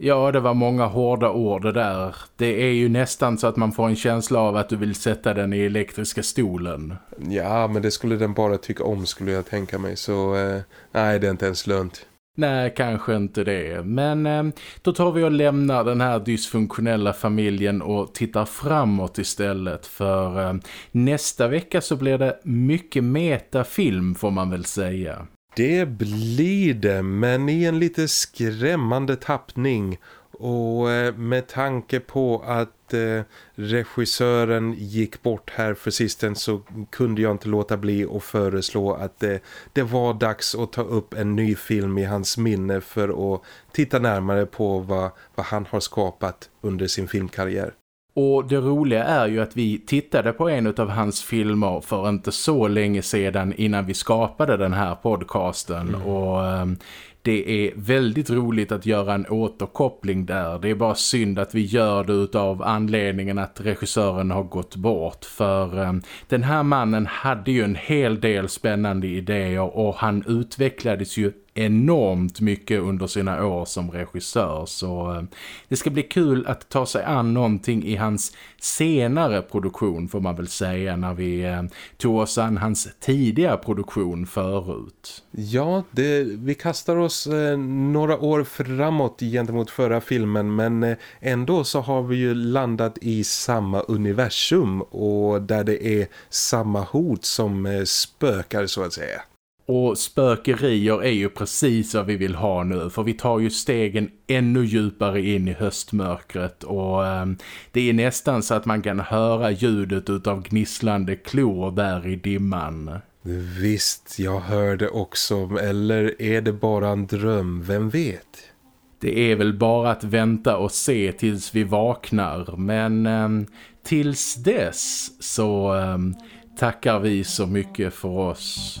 Ja, det var många hårda ord det där. Det är ju nästan så att man får en känsla av att du vill sätta den i elektriska stolen. Ja, men det skulle den bara tycka om skulle jag tänka mig. Så eh, nej, det är inte ens lönt. Nej, kanske inte det. Men eh, då tar vi och lämnar den här dysfunktionella familjen och tittar framåt istället. För eh, nästa vecka så blir det mycket metafilm får man väl säga. Det blir det, men i en lite skrämmande tappning. Och eh, med tanke på att eh, regissören gick bort här för sisten så kunde jag inte låta bli att föreslå att eh, det var dags att ta upp en ny film i hans minne för att titta närmare på vad, vad han har skapat under sin filmkarriär. Och det roliga är ju att vi tittade på en av hans filmer för inte så länge sedan innan vi skapade den här podcasten. Mm. Och um, det är väldigt roligt att göra en återkoppling där. Det är bara synd att vi gör det av anledningen att regissören har gått bort. För um, den här mannen hade ju en hel del spännande idéer och han utvecklades ju enormt mycket under sina år som regissör så eh, det ska bli kul att ta sig an någonting i hans senare produktion får man väl säga när vi eh, tog oss an hans tidiga produktion förut. Ja, det, vi kastar oss eh, några år framåt gentemot förra filmen men ändå så har vi ju landat i samma universum och där det är samma hot som spökar så att säga. Och spökerier är ju precis vad vi vill ha nu för vi tar ju stegen ännu djupare in i höstmörkret och eh, det är nästan så att man kan höra ljudet av gnisslande klor där i dimman. Visst, jag hör det också. Eller är det bara en dröm? Vem vet? Det är väl bara att vänta och se tills vi vaknar. Men eh, tills dess så eh, tackar vi så mycket för oss.